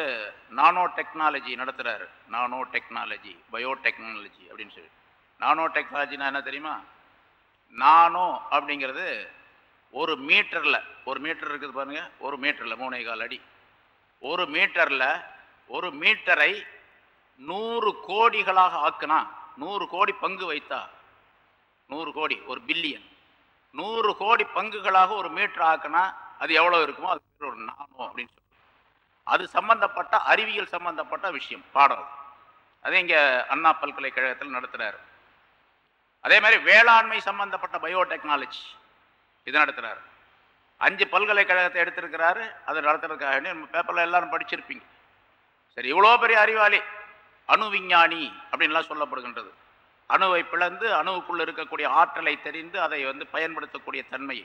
நானோ டெக்னாலஜி நடத்துகிறாரு நானோ டெக்னாலஜி பயோ டெக்னாலஜி அப்படின்னு சொல்லி. நானோ டெக்னாலஜினா என்ன தெரியுமா? நானோ அப்படிங்கிறது ஒரு மீட்டரில் ஒரு மீட்டர் இருக்குது பாருங்கள் ஒரு மீட்டரில் மூணே கால் அடி. ஒரு மீட்டரில் ஒரு மீட்டரை நூறு கோடிகளாக ஆக்குனா நூறு கோடி பங்கு வைத்தா நூறு கோடி ஒரு பில்லியன். நூறு கோடி பங்குகளாக ஒரு மீட்டர் ஆக்குனா அது எவ்வளோ இருக்குமோ அது பேர் ஒரு நானோ அப்படின்னு சொல்லி அது சம்பந்தப்பட்ட அறிவியல் சம்பந்தப்பட்ட விஷயம் பாடம் அது. இங்கே அண்ணா பல்கலைக்கழகத்தில் நடத்துகிறாரு அதே மாதிரி வேளாண்மை சம்பந்தப்பட்ட பயோடெக்னாலஜி இது நடத்துகிறார் அஞ்சு பல்கலைக்கழகத்தை எடுத்திருக்கிறாரு அதை நடத்துறதுக்காக நம்ம பேப்பரில் எல்லாரும் படிச்சிருப்பீங்க. சரி இவ்வளோ பெரிய அறிவாளி அணு விஞ்ஞானி அப்படின்லாம் சொல்லப்படுகின்றது. அணுவை பிளந்து அணுவுக்குள்ள இருக்கக்கூடிய ஆற்றலை தெரிந்து அதை வந்து பயன்படுத்தக்கூடிய தன்மை.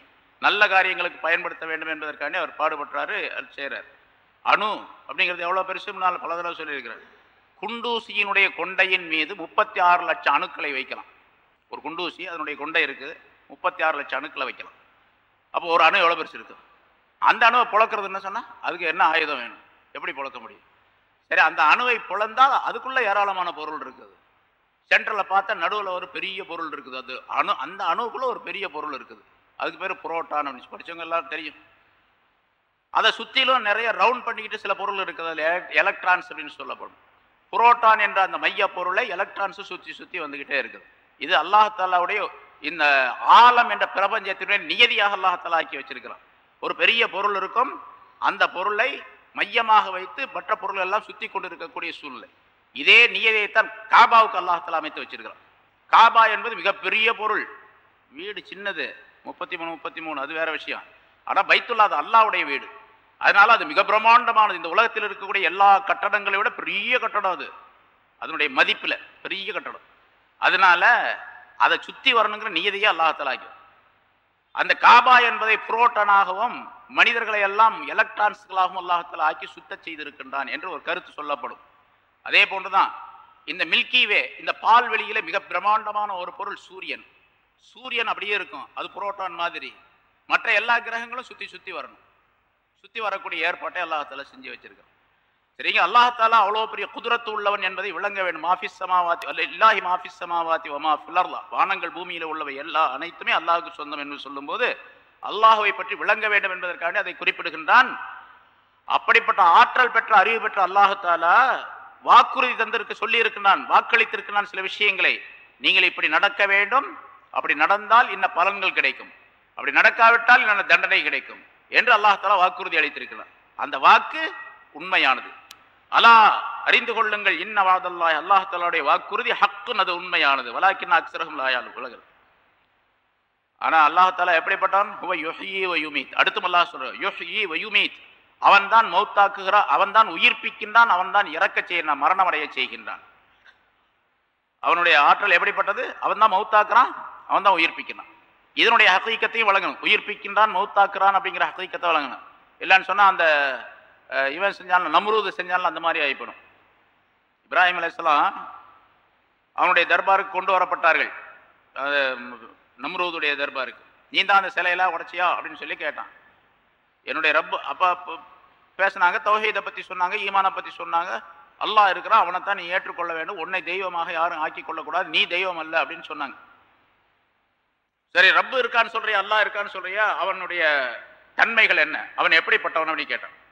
நல்ல காரியங்களுக்கு பயன்படுத்த வேண்டும் என்பதற்காண்டி அவர் பாடுபட்டாரு அது செய்கிறார் அணு அப்படிங்கிறது எவ்வளோ பெருசு நான் பல தடவை சொல்லியிருக்கிறேன் குண்டூசியினுடைய கொண்டையின் மீது முப்பத்தி ஆறு லட்சம் அணுக்களை வைக்கலாம். ஒரு குண்டூசி அதனுடைய கொண்டை இருக்குது முப்பத்தி ஆறு லட்சம் அணுக்களை வைக்கலாம். அப்போ ஒரு அணு எவ்வளோ பெருசு இருக்குது? அந்த அணுவை புழக்கிறது என்ன சொன்னால் அதுக்கு என்ன ஆயுதம் வேணும்? எப்படி புழக்க முடியும்? சரி அந்த அணுவை புலந்தால் அதுக்குள்ளே ஏராளமான பொருள் இருக்குது. சென்ட்ரில் பார்த்தா நடுவில் ஒரு பெரிய பொருள் இருக்குது. அது அணு அந்த அணுவுக்குள்ளே ஒரு பெரிய பொருள் இருக்குது. அதுக்கு பேர் புரோட்டான் அப்படின்னு படிச்சவங்க எல்லாரும் தெரியும். அதை சுற்றிலும் நிறைய ரவுண்ட் பண்ணிக்கிட்டு சில பொருள் இருக்குது. அதில் எலக்ட்ரான்ஸ் அப்படின்னு சொல்லப்படும். புரோட்டான் என்ற அந்த மைய பொருளை எலக்ட்ரான்ஸ் சுற்றி சுற்றி வந்துக்கிட்டே இருக்குது. இது அல்லாஹாலாவுடைய இந்த ஆலம் என்ற பிரபஞ்சத்தினுடைய நியதியாக அல்லாஹாலா ஆக்கி வச்சிருக்கிறான். ஒரு பெரிய பொருள் இருக்கும். அந்த பொருளை மையமாக வைத்து மற்ற பொருள் எல்லாம் சுற்றி கொண்டு இருக்கக்கூடிய சூழ்நிலை. இதே நியதையைத்தான் காபாவுக்கு அல்லாஹத்தில் அமைத்து வச்சிருக்கிறான். காபா என்பது மிகப்பெரிய பொருள். வீடு சின்னது முப்பத்தி மூணு முப்பத்தி மூணு அது வேற விஷயம். ஆனால் பைத்துல்லா அது அல்லாவுடைய வீடு. அதனால அது மிக பிரம்மாண்டமானது. இந்த உலகத்தில் இருக்கக்கூடிய எல்லா கட்டடங்களை விட பெரிய கட்டடம் அது. அதனுடைய மதிப்பில் பெரிய கட்டடம். அதனால அதை சுற்றி வரணுங்கிற நியதியை ஆகும் அந்த காபா என்பதை புரோட்டனாகவும் மனிதர்களை எல்லாம் எலக்ட்ரான்ஸ்களாகவும் அல்லாஹத்தில் ஆக்கி சுத்த செய்திருக்கின்றான் என்று ஒரு கருத்து சொல்லப்படும். அதே போன்றுதான் இந்த மில்கி வே இந்த பால்வெளியில மிக பிரம்மாண்டமான ஒரு பொருள் சூரியன். சூரியன் அப்படியே இருக்கும். அது புரோட்டான் மாதிரி. மற்ற எல்லா கிரகங்களும் சுற்றி சுற்றி வரணும். சுற்றி வரக்கூடிய ஏற்பாட்டை அல்லாஹால செஞ்சு வச்சிருக்கோம் சரிங்க? அல்லாஹாலா அவ்வளோ பெரிய குதிரத்து உள்ளவன் என்பதை விளங்க வேண்டும். மாஃபிஸ் சமாவாத்தி அல்ல இல்லாஹி மாஃபிஸ் சமாவாத்தி ஒமா ஃபிலர்லா வானங்கள் பூமியில் உள்ளவை எல்லா அனைத்துமே அல்லாஹுக்கு சொந்தம் என்று சொல்லும்போது அல்லாஹுவை பற்றி விளங்க வேண்டும் என்பதற்காக அதை குறிப்பிடுகின்றான். அப்படிப்பட்ட ஆற்றல் பெற்ற அறிவு பெற்ற அல்லாஹாலா வாக்குறுதி தந்திருக்கு சொல்லி இருக்கின்றான் வாக்களித்திருக்கிறான் சில விஷயங்களை. நீங்கள் இப்படி நடக்க வேண்டும். அப்படி நடந்தால் இன்ன பலன்கள் கிடைக்கும். அப்படி நடக்காவிட்டால் இன்ன தண்டனை கிடைக்கும் என்று அல்லாஹாலா வாக்குறுதி அளித்திருக்கிறான். அந்த வாக்கு உண்மையானது. அலா அறிந்து கொள்ளுங்கள். இன்ன வாதல்லாய் அல்லாஹாலுடைய வாக்குறுதி ஹக்குன் அது உண்மையானது. வலாக்கின் அக்சரகம் லாயால் உலகள் ஆனா அல்லாஹால எப்படிப்பட்டான் ஹுவ யுஹ்யி வ அடுத்தும் அல்லாஹ் சொல்கிறார் யுஹ்யி வ அவன் தான் மௌத்தாக்குகிறான் அவன் தான் உயிர்ப்பிக்கின்றான் அவன் தான் இறக்க செய்கிறான் மரணம் அடைய செய்கின்றான். அவனுடைய ஆற்றல் எப்படிப்பட்டது? அவன் தான் மௌத்தாக்குறான் அவன் தான் உயிர்ப்பிக்கிறான் இதனுடைய ஹக்கீக்கத்தையும் வழங்கணும். உயிர்ப்பிக்கின்றான் மௌத்தாக்குறான் அப்படிங்கிற ஹக்கீக்கத்தை வழங்கணும். இல்லைன்னு சொன்னால் அந்த இவன் செஞ்சாலும் நம்ரூது செஞ்சாலும் அந்த மாதிரி ஆகிப்படும் இப்ராஹிம் அலையாம் அவனுடைய தர்பாருக்கு கொண்டு வரப்பட்டார்கள். நம்ருவதுடைய தர்பா தர்பாருக்கு நீ தான் அந்த சிலையெல்லாம் உடச்சியா? அப்படின்னு சொல்லி கேட்டான். என்னுடைய ரப்பு அப்பா அப்ப தௌஹீதை பற்றி சொன்னாங்க ஈமானை பற்றி சொன்னாங்க. அல்லாஹ் இருக்கிறான் அவனை தான் நீ ஏற்றுக்கொள்ள வேண்டும். உன்னை தெய்வமாக யாரும் ஆக்கி கொள்ளக்கூடாது. நீ தெய்வம் அல்ல. அப்படின்னு சொன்னாங்க. சரி ரப்பு இருக்கான்னு சொல்றியா? அல்லாஹ் இருக்கான்னு சொல்றியா? அவனுடைய தன்மைகள் என்ன? அவன் எப்படிப்பட்டவன்? அப்படின்னு கேட்டான்.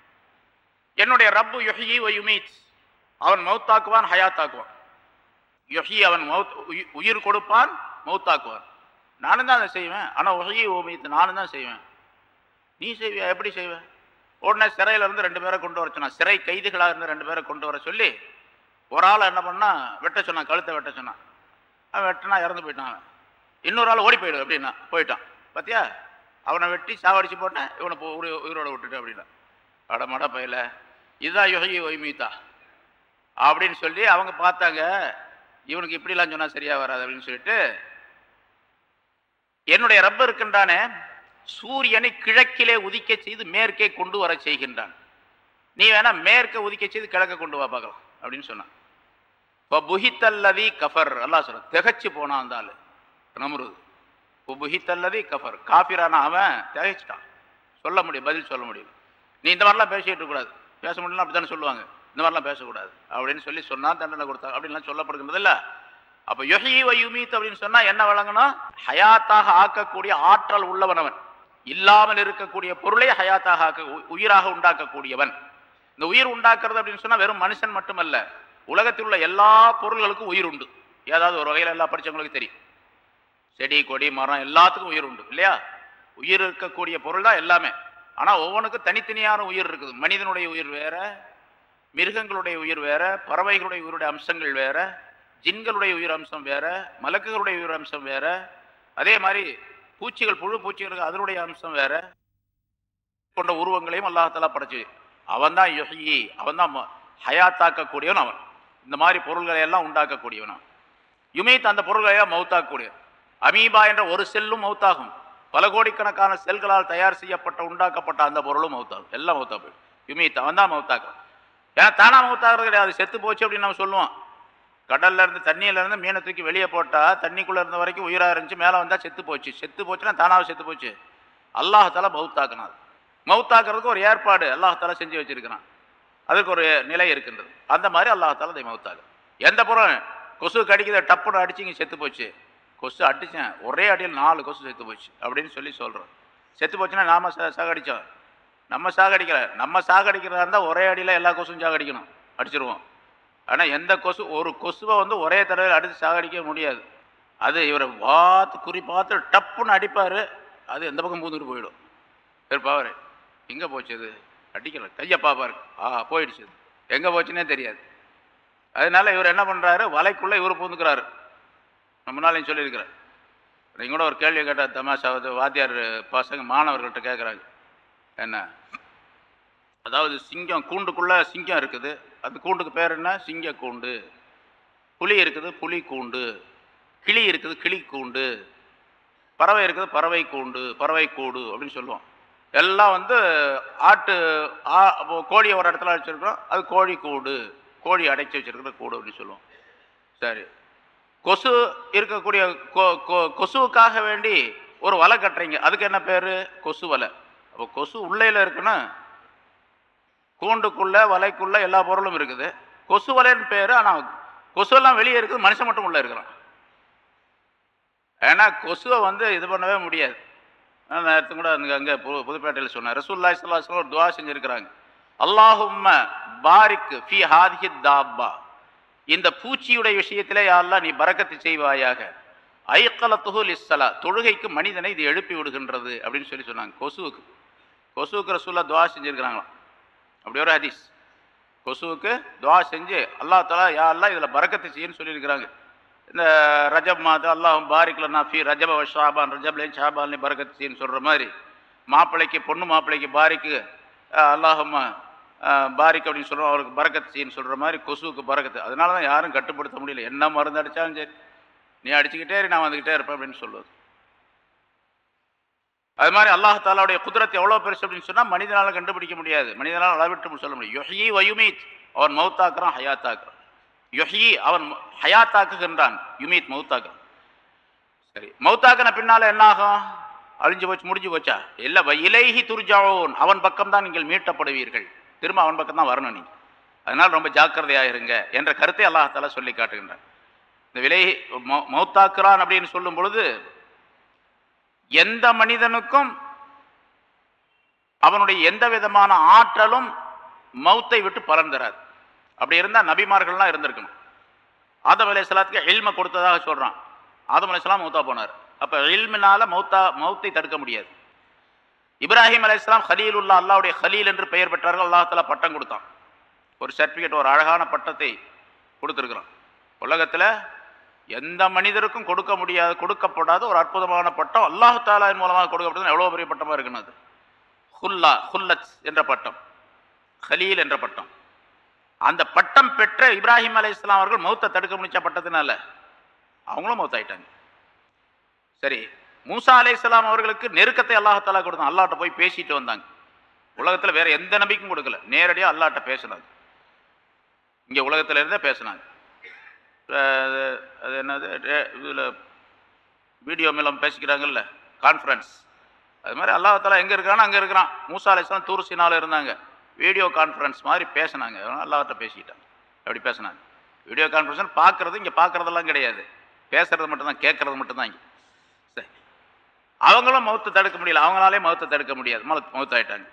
என்னுடைய ரப்பு யொஹி ஒ யுமீத். அவன் மௌத்தாக்குவான் ஹயாத்தாக்குவான். யொஹி அவன் மௌத் உயிர் கொடுப்பான் மௌத்தாக்குவான். நானும் தான் அதை செய்வேன். ஆனால் உகையை ஓமியத்தை நானும் தான் செய்வேன். நீ செய்வியா? எப்படி செய்வேன் உடனே சிறையிலேருந்து ரெண்டு பேரை கொண்டு வர சொன்னான் சிறை கைதிகளாக இருந்து ரெண்டு பேரை கொண்டு வர சொல்லி ஒரு ஆளை என்ன பண்ணால் வெட்ட சொன்னான் கழுத்தை வெட்ட சொன்னான் அவன் வெட்டினா இறந்து போயிட்டான் அவன். இன்னொரு ஆள் ஓடி போயிடு அப்படின்னா போயிட்டான். பார்த்தியா அவனை வெட்டி சாவடிச்சு போட்டேன் இவனை போ- உயிரோட விட்டுட்டு அப்படின்னா. அட மட இதுதான் யுகி ஒய்மீத்தா அப்படின்னு சொல்லி அவங்க பார்த்தாங்க இவனுக்கு இப்படிலாம் சொன்னால் சரியாக வராது அப்படின்னு சொல்லிட்டு என்னுடைய ரப்ப இருக்கின்றான சூரியனை கிழக்கிலே உதிக்க செய்து மேற்கே கொண்டு வர செய்கின்றான். நீ வேணா மேற்க உதிக்க செய்து கிழக்க கொண்டு வா பார்க்கலாம் அப்படின்னு சொன்னான். இப்போ புஹித்தல்லதி கஃபர் எல்லாம் சொல்ற திகச்சு போனான் அந்த ஆளு நம்ருது. இப்போ புஹித்தல்லதி கஃபர் காபிரானா அவன் திகைச்சிட்டான். சொல்ல முடியும் பதில் சொல்ல முடியும். நீ இந்த மாதிரிலாம் பேசிட்டு இருக்கக்கூடாது பேச முடியல அப்படி தானே சொல்லுவாங்க. இந்த மாதிரிலாம் பேசக்கூடாது. அப்படின்னு சொல்லி சொன்னா தண்டனை கொடுத்தா அப்படின்லாம் சொல்லப்படுகின்றது இல்லை அப்ப யொஹி வயுமீத் அப்படின்னு சொன்னா என்ன வழங்கணும்? ஹயாத்தாக ஆக்கக்கூடிய ஆற்றல் உள்ளவனவன். இல்லாமல் இருக்கக்கூடிய பொருளை ஹயாத்தாக ஆக்க உ- உயிராக உண்டாக்கக்கூடியவன். இந்த உயிர் உண்டாக்குறது அப்படின்னு சொன்னா வெறும் மனுஷன் மட்டுமல்ல. உலகத்தில் உள்ள எல்லா பொருள்களுக்கும் உயிர் உண்டு. ஏதாவது ஒரு வகையில் எல்லா படிச்சவங்களுக்கு தெரியும். செடி கொடி மரம் எல்லாத்துக்கும் உயிர் உண்டு இல்லையா? உயிர் இருக்கக்கூடிய பொருள் தான் எல்லாமே. ஆனால் ஒவ்வொன்றுக்கும் தனித்தனியான உயிர் இருக்குது. மனிதனுடைய உயிர் வேற மிருகங்களுடைய உயிர் வேற பறவைகளுடைய உயிருடைய அம்சங்கள் வேற ஜின்களுடைய உயிரம்சம் வேற மலக்குகளுடைய உயிரம்சம் வேற அதே மாதிரி பூச்சிகள் புழு பூச்சிகளுக்கு அதனுடைய அம்சம் வேற கொண்ட உருவங்களையும் அல்லாஹாலா படைச்சு. அவன் தான் யொஹி அவன் தான் ஹயாத்தாக்கக்கூடியவன் அவன். இந்த மாதிரி பொருள்களை எல்லாம் உண்டாக்கக்கூடியவன் அவன். யுமீத் அந்த பொருள்களை எல்லாம் மௌத்தாக்கக்கூடிய அமீபா என்ற ஒரு செல்லும் மௌத்தாகும் பல கோடிக்கணக்கான செல்களால் தயார் செய்யப்பட்ட உண்டாக்கப்பட்ட அந்த பொருளும் மௌத்தாகும் எல்லாம் மௌத்தா போயிடும். யுமீத் அவன் தான் மௌத்தாக்குறான் ஏன்னா தானா மௌத்தாகிறது கிடையாது. செத்து போச்சு அப்படின்னு நம்ம சொல்லுவோம். கடல்ல இருந்து தண்ணியில இருந்து மீனை தூக்கி வெளியே போட்டா தண்ணிக்குள்ள இருந்த வரைக்கும் உயிரா இருந்துச்சு மேல வந்தா செத்து போச்சு. செத்து போச்சுன்னா தானாவே செத்து போச்சு. அல்லாஹால மௌத்தாக்குனாது மௌத்தாக்குறதுக்கு ஒரு ஏற்பாடு அல்லாஹால செஞ்சு வச்சிருக்கிறான். அதுக்கு ஒரு நிலை இருக்கின்றது. அந்த மாதிரி அல்லாஹால அதை மௌத்தாக்கு எந்த புறம் கொசு கடிக்குது டப்புன்னு அடிச்சிங்க செத்து போச்சு. கொசு அடிச்சேன் ஒரே அடியில் நாலு கொசு செத்து போச்சு அப்படின்னு சொல்லி சொல்றோம். செத்து போச்சுன்னா நாம சா- சாகடிச்சோம். நம்ம சாகடிக்கல. நம்ம சாகடிக்கிறதா இருந்தால் ஒரே அடியில் எல்லா கொசும் சாகடிக்கணும். அடிச்சிருவோம். ஆனால் எந்த கொசு ஒரு கொசுவை வந்து ஒரே தடவை அடித்து சாகடிக்க முடியாது. அது இவரை பார்த்து குறி பார்த்து டப்புன்னு அடிப்பார். அது எந்த பக்கம் பூந்துட்டு போயிடும். இருப்பாவர் எங்கே போச்சு அது அடிக்கல கையை பார்ப்பார். ஆ போயிடுச்சு எங்கே போச்சுன்னே தெரியாது. அதனால இவர் என்ன பண்ணுறாரு வலைக்குள்ளே இவர் பூந்துக்கிறாரு. நம்ம முன்னாலையும் சொல்லியிருக்கிறார். நீங்கள் கூட ஒரு கேள்வி கேட்டால் தமாஷாவது வாத்தியார் பசங்க மாணவர்கள்ட்ட கேட்குறாங்க என்ன? அதாவது சிங்கம் கூண்டுக்குள்ளே சிங்கம் இருக்குது. அந்த கூண்டுக்கு பேர் என்ன? சிங்க கூண்டு. புலி இருக்குது புலி கூண்டு. கிளி இருக்குது கிளி கூண்டு. பறவை இருக்குது பறவை கூண்டு பறவை கூடு அப்படின்னு சொல்லுவோம். எல்லாம் வந்து ஆட்டு ஆ அப்போ கோழியை ஒரு இடத்துல அடைச்சிருக்கிறோம். அது கோழி கூடு. கோழி அடைச்சி வச்சிருக்கிற கூடு அப்படின்னு சொல்லுவோம். சரி. கொசு இருக்கக்கூடிய கொ- கொ- கொசுவுக்காக வேண்டி ஒரு வலை கட்டுறீங்க. அதுக்கு என்ன பேர்? கொசு வலை. அப்போ கொசு உள்ளையில் இருக்குன்னா கூண்டுக்குள்ள வலைக்குள்ள எல்லா பொருளும் இருக்குது. கொசு வலைன்னு பேர் ஆனால் கொசுவெல்லாம் வெளியே இருக்குது மனுஷன் மட்டும் உள்ளே இருக்கிறான். ஏன்னா கொசுவை வந்து இது பண்ணவே முடியாது. நான் நேரத்து கூட அங்கே அங்கே பு புதுப்பேட்டையில் சொன்னேன் ரசூல்லா இஸ்லாஸ்லாம் ஒரு துவா செஞ்சுருக்கிறாங்க. அல்லாஹும்ம பாரிக்கு ஃபி ஹாதிஹி தாப்பா இந்த பூச்சியுடைய விஷயத்திலே யாரெல்லாம் நீ பறக்கத்து செய்வாயாக. ஐக்கலத்துஹு இஸ்ஸலா தொழுகைக்கு மனிதனை இது எழுப்பி விடுகின்றது அப்படின்னு சொல்லி சொன்னாங்க. கொசுவுக்கு. கொசுவுக்கு ரசூல்லா துவா செஞ்சுருக்கிறாங்களாம். அப்படி ஒரு ஹதீஸ். கொசுவுக்கு துவா செஞ்சு அல்லாஹ் தலா யா அல்லா இதில் பறக்கத்து செய்யன்னு சொல்லியிருக்கிறாங்க. இந்த ரஜப் மாதம் அல்லாஹும் பாரிக்கில் நாஃபி ரஜப ஷாபான் ரஜப்லேயும் ஷாபான்லேயும் பறக்கத்து செய்யன்னு சொல்கிற மாதிரி மாப்பிள்ளைக்கு பொண்ணு மாப்பிள்ளைக்கு பாரிக்கு அல்லாஹும் பாரிக் அப்படின்னு சொல்கிறோம் அவருக்கு பறக்கத்து செய்யன்னு சொல்கிற மாதிரி கொசுவுக்கு பறக்கத்து. அதனால தான் யாரும் கட்டுப்படுத்த முடியல. என்ன மருந்து அடித்தாலும் சரி நீ அடிச்சுக்கிட்டே நான் வந்துக்கிட்டே இருப்பேன் அப்படின்னு சொல்லுவது அது மாதிரி அல்லாஹாலாவுடைய குதிரத்தை எவ்வளோ பெருசு அப்படின்னு சொன்னால் மனிதனால் கண்டுபிடிக்க முடியாது. மனிதனால் அளவிட்டு சொல்ல முடியும் யொஹி வயுமீத் அவன் மௌத்தாக்குறான் ஹயாத்தாக்குறான். யொஹி அவன் ஹயாத்தாக்குகின்றான் யுமீத் மௌத்தாக்குறான். சரி மௌத்தாக்கின பின்னால் என்ன ஆகும்? அழிஞ்சு போச்சு முடிஞ்சு போச்சா? இல்லை இலைஹி துர்ஜாவோன். அவன் பக்கம் தான் நீங்கள் மீட்டப்படுவீர்கள். திரும்ப அவன் பக்கம் தான் வரணும் நீங்கள் அதனால் ரொம்ப ஜாக்கிரதையாக இருங்க என்ற கருத்தை அல்லாஹாலா சொல்லி காட்டுகின்றான். இந்த விலை மௌத்தாக்குறான் அப்படின்னு சொல்லும் பொழுது எந்த மனிதனுக்கும் அவனுடைய எந்த விதமான ஆற்றலும் மௌத்தை விட்டு பலன் தராது. அப்படி இருந்தால் நபிமார்கள்லாம் இருந்திருக்கணும். ஆதம் அலை எல்மை கொடுத்ததாக சொல்கிறான் ஆதம் அலை மௌத்தா போனார். அப்போ எல்மினால மௌத்தா மௌத்தை தடுக்க முடியாது. இப்ராஹிம் அலை இஸ்லாம் ஹலீலுல்லா அல்லாவுடைய ஹலீல் என்று பெயர் பெற்றார்கள். அல்லாஹால பட்டம் கொடுத்தான். ஒரு சர்டிஃபிகேட் ஒரு அழகான பட்டத்தை கொடுத்துருக்குறான். உலகத்தில் எந்த மனிதருக்கும் கொடுக்க முடியாது கொடுக்கப்படாத ஒரு அற்புதமான பட்டம் அல்லாஹு தாலாவின் மூலமாக கொடுக்கப்பட்டது. எவ்வளோ பெரிய பட்டமாக இருக்குன்னு அது? ஹுல்லா ஹுல்லத் என்ற பட்டம். ஹலீல் என்ற பட்டம். அந்த பட்டம் பெற்ற இப்ராஹிம் அலி இஸ்லாம் அவர்கள் மௌத்தை தடுக்க முடிச்ச பட்டத்தினால அவங்களும் மௌத்தாயிட்டாங்க. சரி மூசா அலி இஸ்லாம் அவர்களுக்கு நெருக்கத்தை அல்லாஹாலா கொடுத்தான். அல்லாட்ட போய் பேசிட்டு வந்தாங்க. உலகத்தில் வேற எந்த நம்பிக்கும் கொடுக்கல. நேரடியாக அல்லாட்ட பேசினாங்க. இங்கே உலகத்தில் இருந்தே பேசினாங்க. அது என்னது? இதில் வீடியோ மூலம் பேசிக்கிறாங்கல்ல கான்ஃபரன்ஸ் அது மாதிரி அல்லாஹாலா எங்கே இருக்கானோ அங்கே இருக்கிறான். மூசா அலிஸ்லாம் தூர்சினால இருந்தாங்க. வீடியோ கான்ஃபரன்ஸ் மாதிரி பேசினாங்க. அல்லாஹ்ட்ட பேசிக்கிட்டாங்க. அப்படி பேசினாங்க. வீடியோ கான்ஃபரன்ஸ் பார்க்குறது இங்கே பார்க்குறதெல்லாம் கிடையாது. பேசுறது மட்டும்தான் கேட்குறது மட்டும்தான் இங்கே. சரி. அவங்களும் மௌத்தை தடுக்க முடியல. அவங்களாலே மௌத்தை தடுக்க முடியாது. மௌத்தாயிட்டாங்க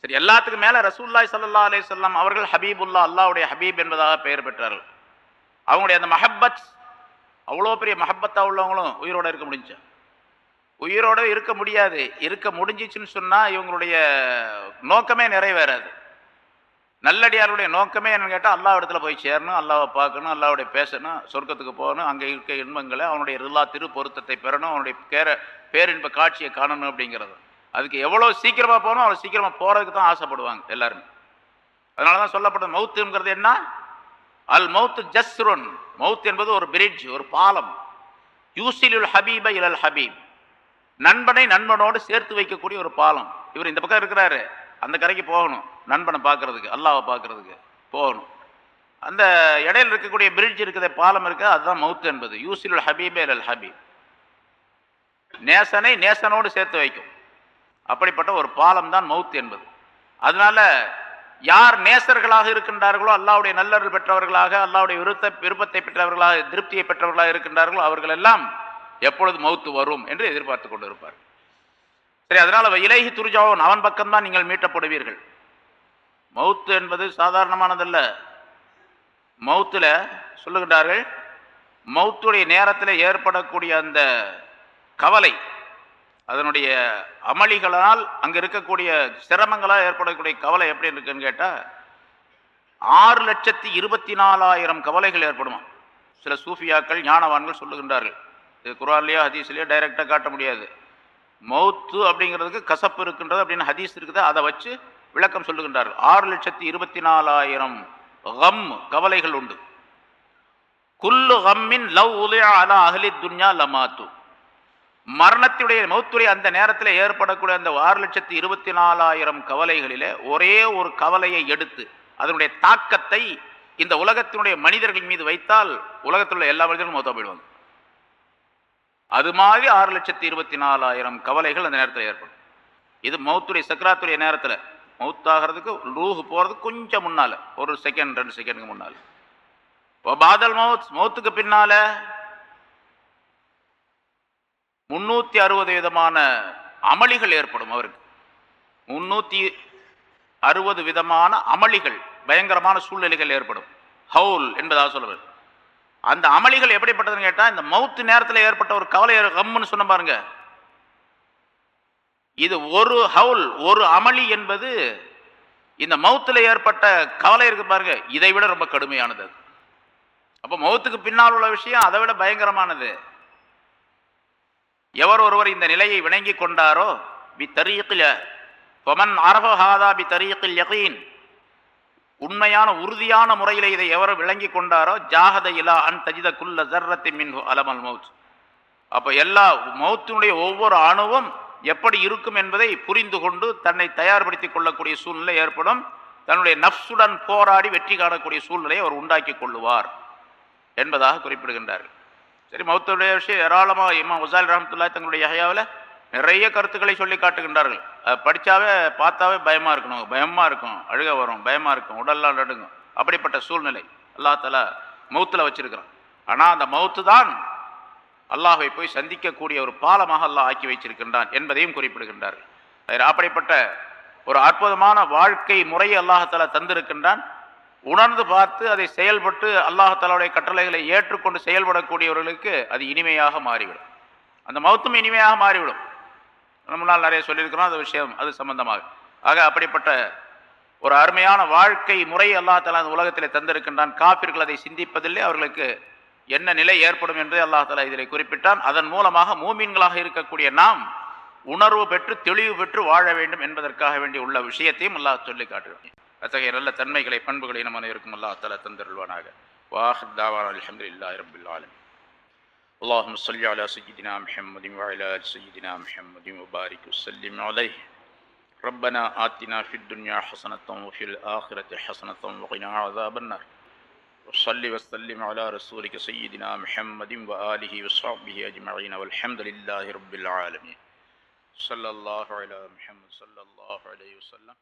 சரி எல்லாத்துக்கும் மேலே ரசூல்லாய் சல்லா அலே அவர்கள் ஹபீபுல்லா அல்லாவுடைய ஹபீப் என்பதாக பெயர் பெற்றார்கள். அவங்களுடைய அந்த மஹப்பத் அவ்வளோ பெரிய மஹப்பத்தாக உள்ளவங்களும் உயிரோடு இருக்க முடிஞ்சு. உயிரோடு இருக்க முடியாது. இருக்க முடிஞ்சிச்சுன்னு சொன்னால் இவங்களுடைய நோக்கமே நிறைவேறாது. நல்லடியாருடைய நோக்கமே என்னன்னு கேட்டால் அல்லா இடத்துல போய் சேரணும் அல்லாவை பார்க்கணும் அல்லாவுடைய பேசணும் சொர்க்கத்துக்கு போகணும் அங்கே இருக்க இன்பங்களை அவனுடைய ரில்லா திரு பொருத்தத்தை பெறணும் அவனுடைய பேர பேரின்ப காட்சியை காணணும் அப்படிங்கிறது. அதுக்கு எவ்வளோ சீக்கிரமாக போகணும் அவ்வளோ சீக்கிரமாக போகிறதுக்கு தான் ஆசைப்படுவாங்க எல்லாருமே. அதனால தான் சொல்லப்பட்ட மவுத்துங்கிறது என்ன? அல் மவுத்து ஜஸ்ருன். மவுத் என்பது ஒரு பிரிட்ஜ் ஒரு பாலம். யூசிலுல் ஹபீப இலல் ஹபீப். நண்பனை நண்பனோடு சேர்த்து வைக்கக்கூடிய ஒரு பாலம். இவர் இந்த பக்கம் இருக்கிறாரு. அந்த கரைக்கு போகணும். நண்பனை பார்க்கறதுக்கு அல்லாவை பார்க்கறதுக்கு போகணும். அந்த இடையில இருக்கக்கூடிய பிரிட்ஜ் இருக்கிற பாலம் இருக்கு அதுதான் மவுத் என்பது. யூசிலுல் ஹபீபே இலல் ஹபீப். நேசனை நேசனோடு சேர்த்து வைக்கும். அப்படிப்பட்ட ஒரு பாலம் தான் மவுத் என்பது. அதனால யார் நேசர்களாக இருக்கின்றார்களோ அல்லாவுடைய நல்லர்கள் பெற்றவர்களாக அல்லாவுடைய விருத்த விருப்பத்தை பெற்றவர்களாக திருப்தியை பெற்றவர்களாக இருக்கின்றார்களோ அவர்கள் எல்லாம் எப்பொழுது மௌத்து வரும் என்று எதிர்பார்த்து கொண்டு இருப்பார் சரி அதனால இலகி துருஜாவும் அவன் பக்கம்தான் நீங்கள் மீட்டப்படுவீர்கள். மவுத்து என்பது சாதாரணமானதல்ல. மௌத்தில் சொல்லுகின்றார்கள் மௌத்துடைய நேரத்தில் ஏற்படக்கூடிய அந்த கவலை அதனுடைய அமளிகளால் அங்கே இருக்கக்கூடிய சிரமங்களால் ஏற்படக்கூடிய கவலை எப்படி இருக்குன்னு கேட்டால் ஆறு லட்சத்தி இருபத்தி நாலாயிரம் கவலைகள் ஏற்படுமா? சில சூஃபியாக்கள் ஞானவான்கள் சொல்லுகின்றார்கள். இது குரான்லேயோ ஹதீஸ்லேயோ டைரெக்டாக காட்ட முடியாது. மௌத்து அப்படிங்கிறதுக்கு கசப்பு இருக்கின்றது அப்படின்னு ஹதீஸ் இருக்குது? அதை வச்சு விளக்கம் சொல்லுகின்றார்கள். ஆறு லட்சத்தி இருபத்தி நாலாயிரம் கம் கவலைகள் உண்டு. குல்லு கம்மின் லவ் உதயா அலா அகலி துன்யா லமாத்து. மரணத்துடைய மௌத்துடைய அந்த நேரத்தில் ஏற்படக்கூடிய அந்த ஆறு லட்சத்தி இருபத்தி நாலாயிரம் கவலைகளில் ஒரே ஒரு கவலையை எடுத்து அதனுடைய தாக்கத்தை இந்த உலகத்தினுடைய மனிதர்கள் மீது வைத்தால் உலகத்தில் உள்ள எல்லா மனிதர்களும் மௌத்தா போயிடுவாங்க. அது மாதிரி ஆறு லட்சத்தி இருபத்தி நாலாயிரம் கவலைகள் அந்த நேரத்தில் ஏற்படும். இது மௌத்துடைய சக்கராத்துடைய நேரத்தில். மௌத்தாகிறதுக்கு ரூஹு போகிறதுக்கு கொஞ்சம் முன்னால். ஒரு செகண்ட் ரெண்டு செகண்டுக்கு முன்னால். பாதல் மௌத் மௌத்துக்கு பின்னால முன்னூற்றி அறுபது விதமான அமளிகள் ஏற்படும் அவருக்கு. முன்னூற்றி அறுபது விதமான அமளிகள் பயங்கரமான சூழ்நிலைகள் ஏற்படும். ஹவுல் என்பதாக சொல்லுவது அந்த அமளிகள் எப்படிப்பட்டதுன்னு கேட்டால் இந்த மவுத்து நேரத்தில் ஏற்பட்ட ஒரு கவலை கம்முன்னு சொன்ன பாருங்க. இது ஒரு ஹவுல் ஒரு அமளி என்பது இந்த மவுத்தில் ஏற்பட்ட கவலை இருக்கு பாருங்க. இதை விட ரொம்ப கடுமையானது அப்போ மௌத்துக்கு பின்னால் உள்ள விஷயம் அதை விட பயங்கரமானது. எவர் ஒருவர் இந்த நிலையை விளங்கி கொண்டாரோ பி தரீக்கில் பொமன் அரபஹாதா பி தரீக்கில் யகீன் உண்மையான உறுதியான முறையில் இதை எவர் விளங்கி கொண்டாரோ ஜாகத இலா அன் தஜித குல்ல ஜர்ரத்தி மின் அலமல் மவுத் அப்போ எல்லா மௌத்தினுடைய ஒவ்வொரு அணுவும் எப்படி இருக்கும் என்பதை புரிந்து கொண்டு தன்னை தயார்படுத்திக் கொள்ளக்கூடிய சூழ்நிலை ஏற்படும். தன்னுடைய நஃப்சுடன் போராடி வெற்றி காணக்கூடிய சூழ்நிலையை அவர் உண்டாக்கி கொள்ளுவார் என்பதாக குறிப்பிடுகின்றார்கள். சரி மௌத்தருடைய விஷயம் ஏராளமாக இம்மா உசால் ரஹமத்துல்லா தங்களுடைய ஹயாவில் நிறைய கருத்துக்களை சொல்லி காட்டுகின்றார்கள். அதை படித்தாவே பார்த்தாவே பயமாக இருக்கணும் பயமாக இருக்கும் அழுக வரும் பயமாக இருக்கும் உடல்லாம் நடுங்கும். அப்படிப்பட்ட சூழ்நிலை அல்லாத்தால மௌத்தில் வச்சிருக்கிறான். ஆனால் அந்த மௌத்து தான் அல்லாஹை போய் சந்திக்கக்கூடிய ஒரு பாலமாக அல்லாஹ் ஆக்கி வைச்சிருக்கின்றான் என்பதையும் குறிப்பிடுகின்றார்கள். அப்படிப்பட்ட ஒரு அற்புதமான வாழ்க்கை முறையை அல்லாஹால தந்திருக்கின்றான். உணர்ந்து பார்த்து அதை செயல்பட்டு அல்லாஹாலாவுடைய கட்டளைகளை ஏற்றுக்கொண்டு செயல்படக்கூடியவர்களுக்கு அது இனிமையாக மாறிவிடும். அந்த மௌத்தம் இனிமையாக மாறிவிடும். நம்ம நாள் நிறைய சொல்லியிருக்கிறோம் அந்த விஷயம் அது சம்பந்தமாக. ஆக அப்படிப்பட்ட ஒரு அருமையான வாழ்க்கை முறை அல்லாஹ் தலா அந்த உலகத்தில் தந்திருக்கின்றான். காப்பிர்கள் அதை சிந்திப்பதில்லை அவர்களுக்கு என்ன நிலை ஏற்படும் என்று அல்லாஹ் தலா இதில் குறிப்பிட்டான். அதன் மூலமாக மூமீன்களாக இருக்கக்கூடிய நாம் உணர்வு பெற்று தெளிவு பெற்று வாழ வேண்டும் என்பதற்காக வேண்டிய உள்ள விஷயத்தையும் அல்லாஹ் சொல்லி காட்டுகிறான் அத்தகைய நல்ல தன்மைகளை பண்புகளை நம்ம அனைவருக்கும் அல்லாஹ் தலா தந்தருள்வானாக வாஹ் தாவான் அலமதுல்லாஹி ரபில் ஆலமீன் اللهم صل على سيدنا محمد وعلى ال سيدنا محمد وبارك وسلم عليه ربنا آتنا في الدنيا حسنة وفي الآخرة حسنة وقنا عذاب النار وصل وسلم على رسولك سيدنا محمد وآله وصحبه أجمعين والحمد لله رب العالمين صلى الله على محمد صلى الله عليه وسلم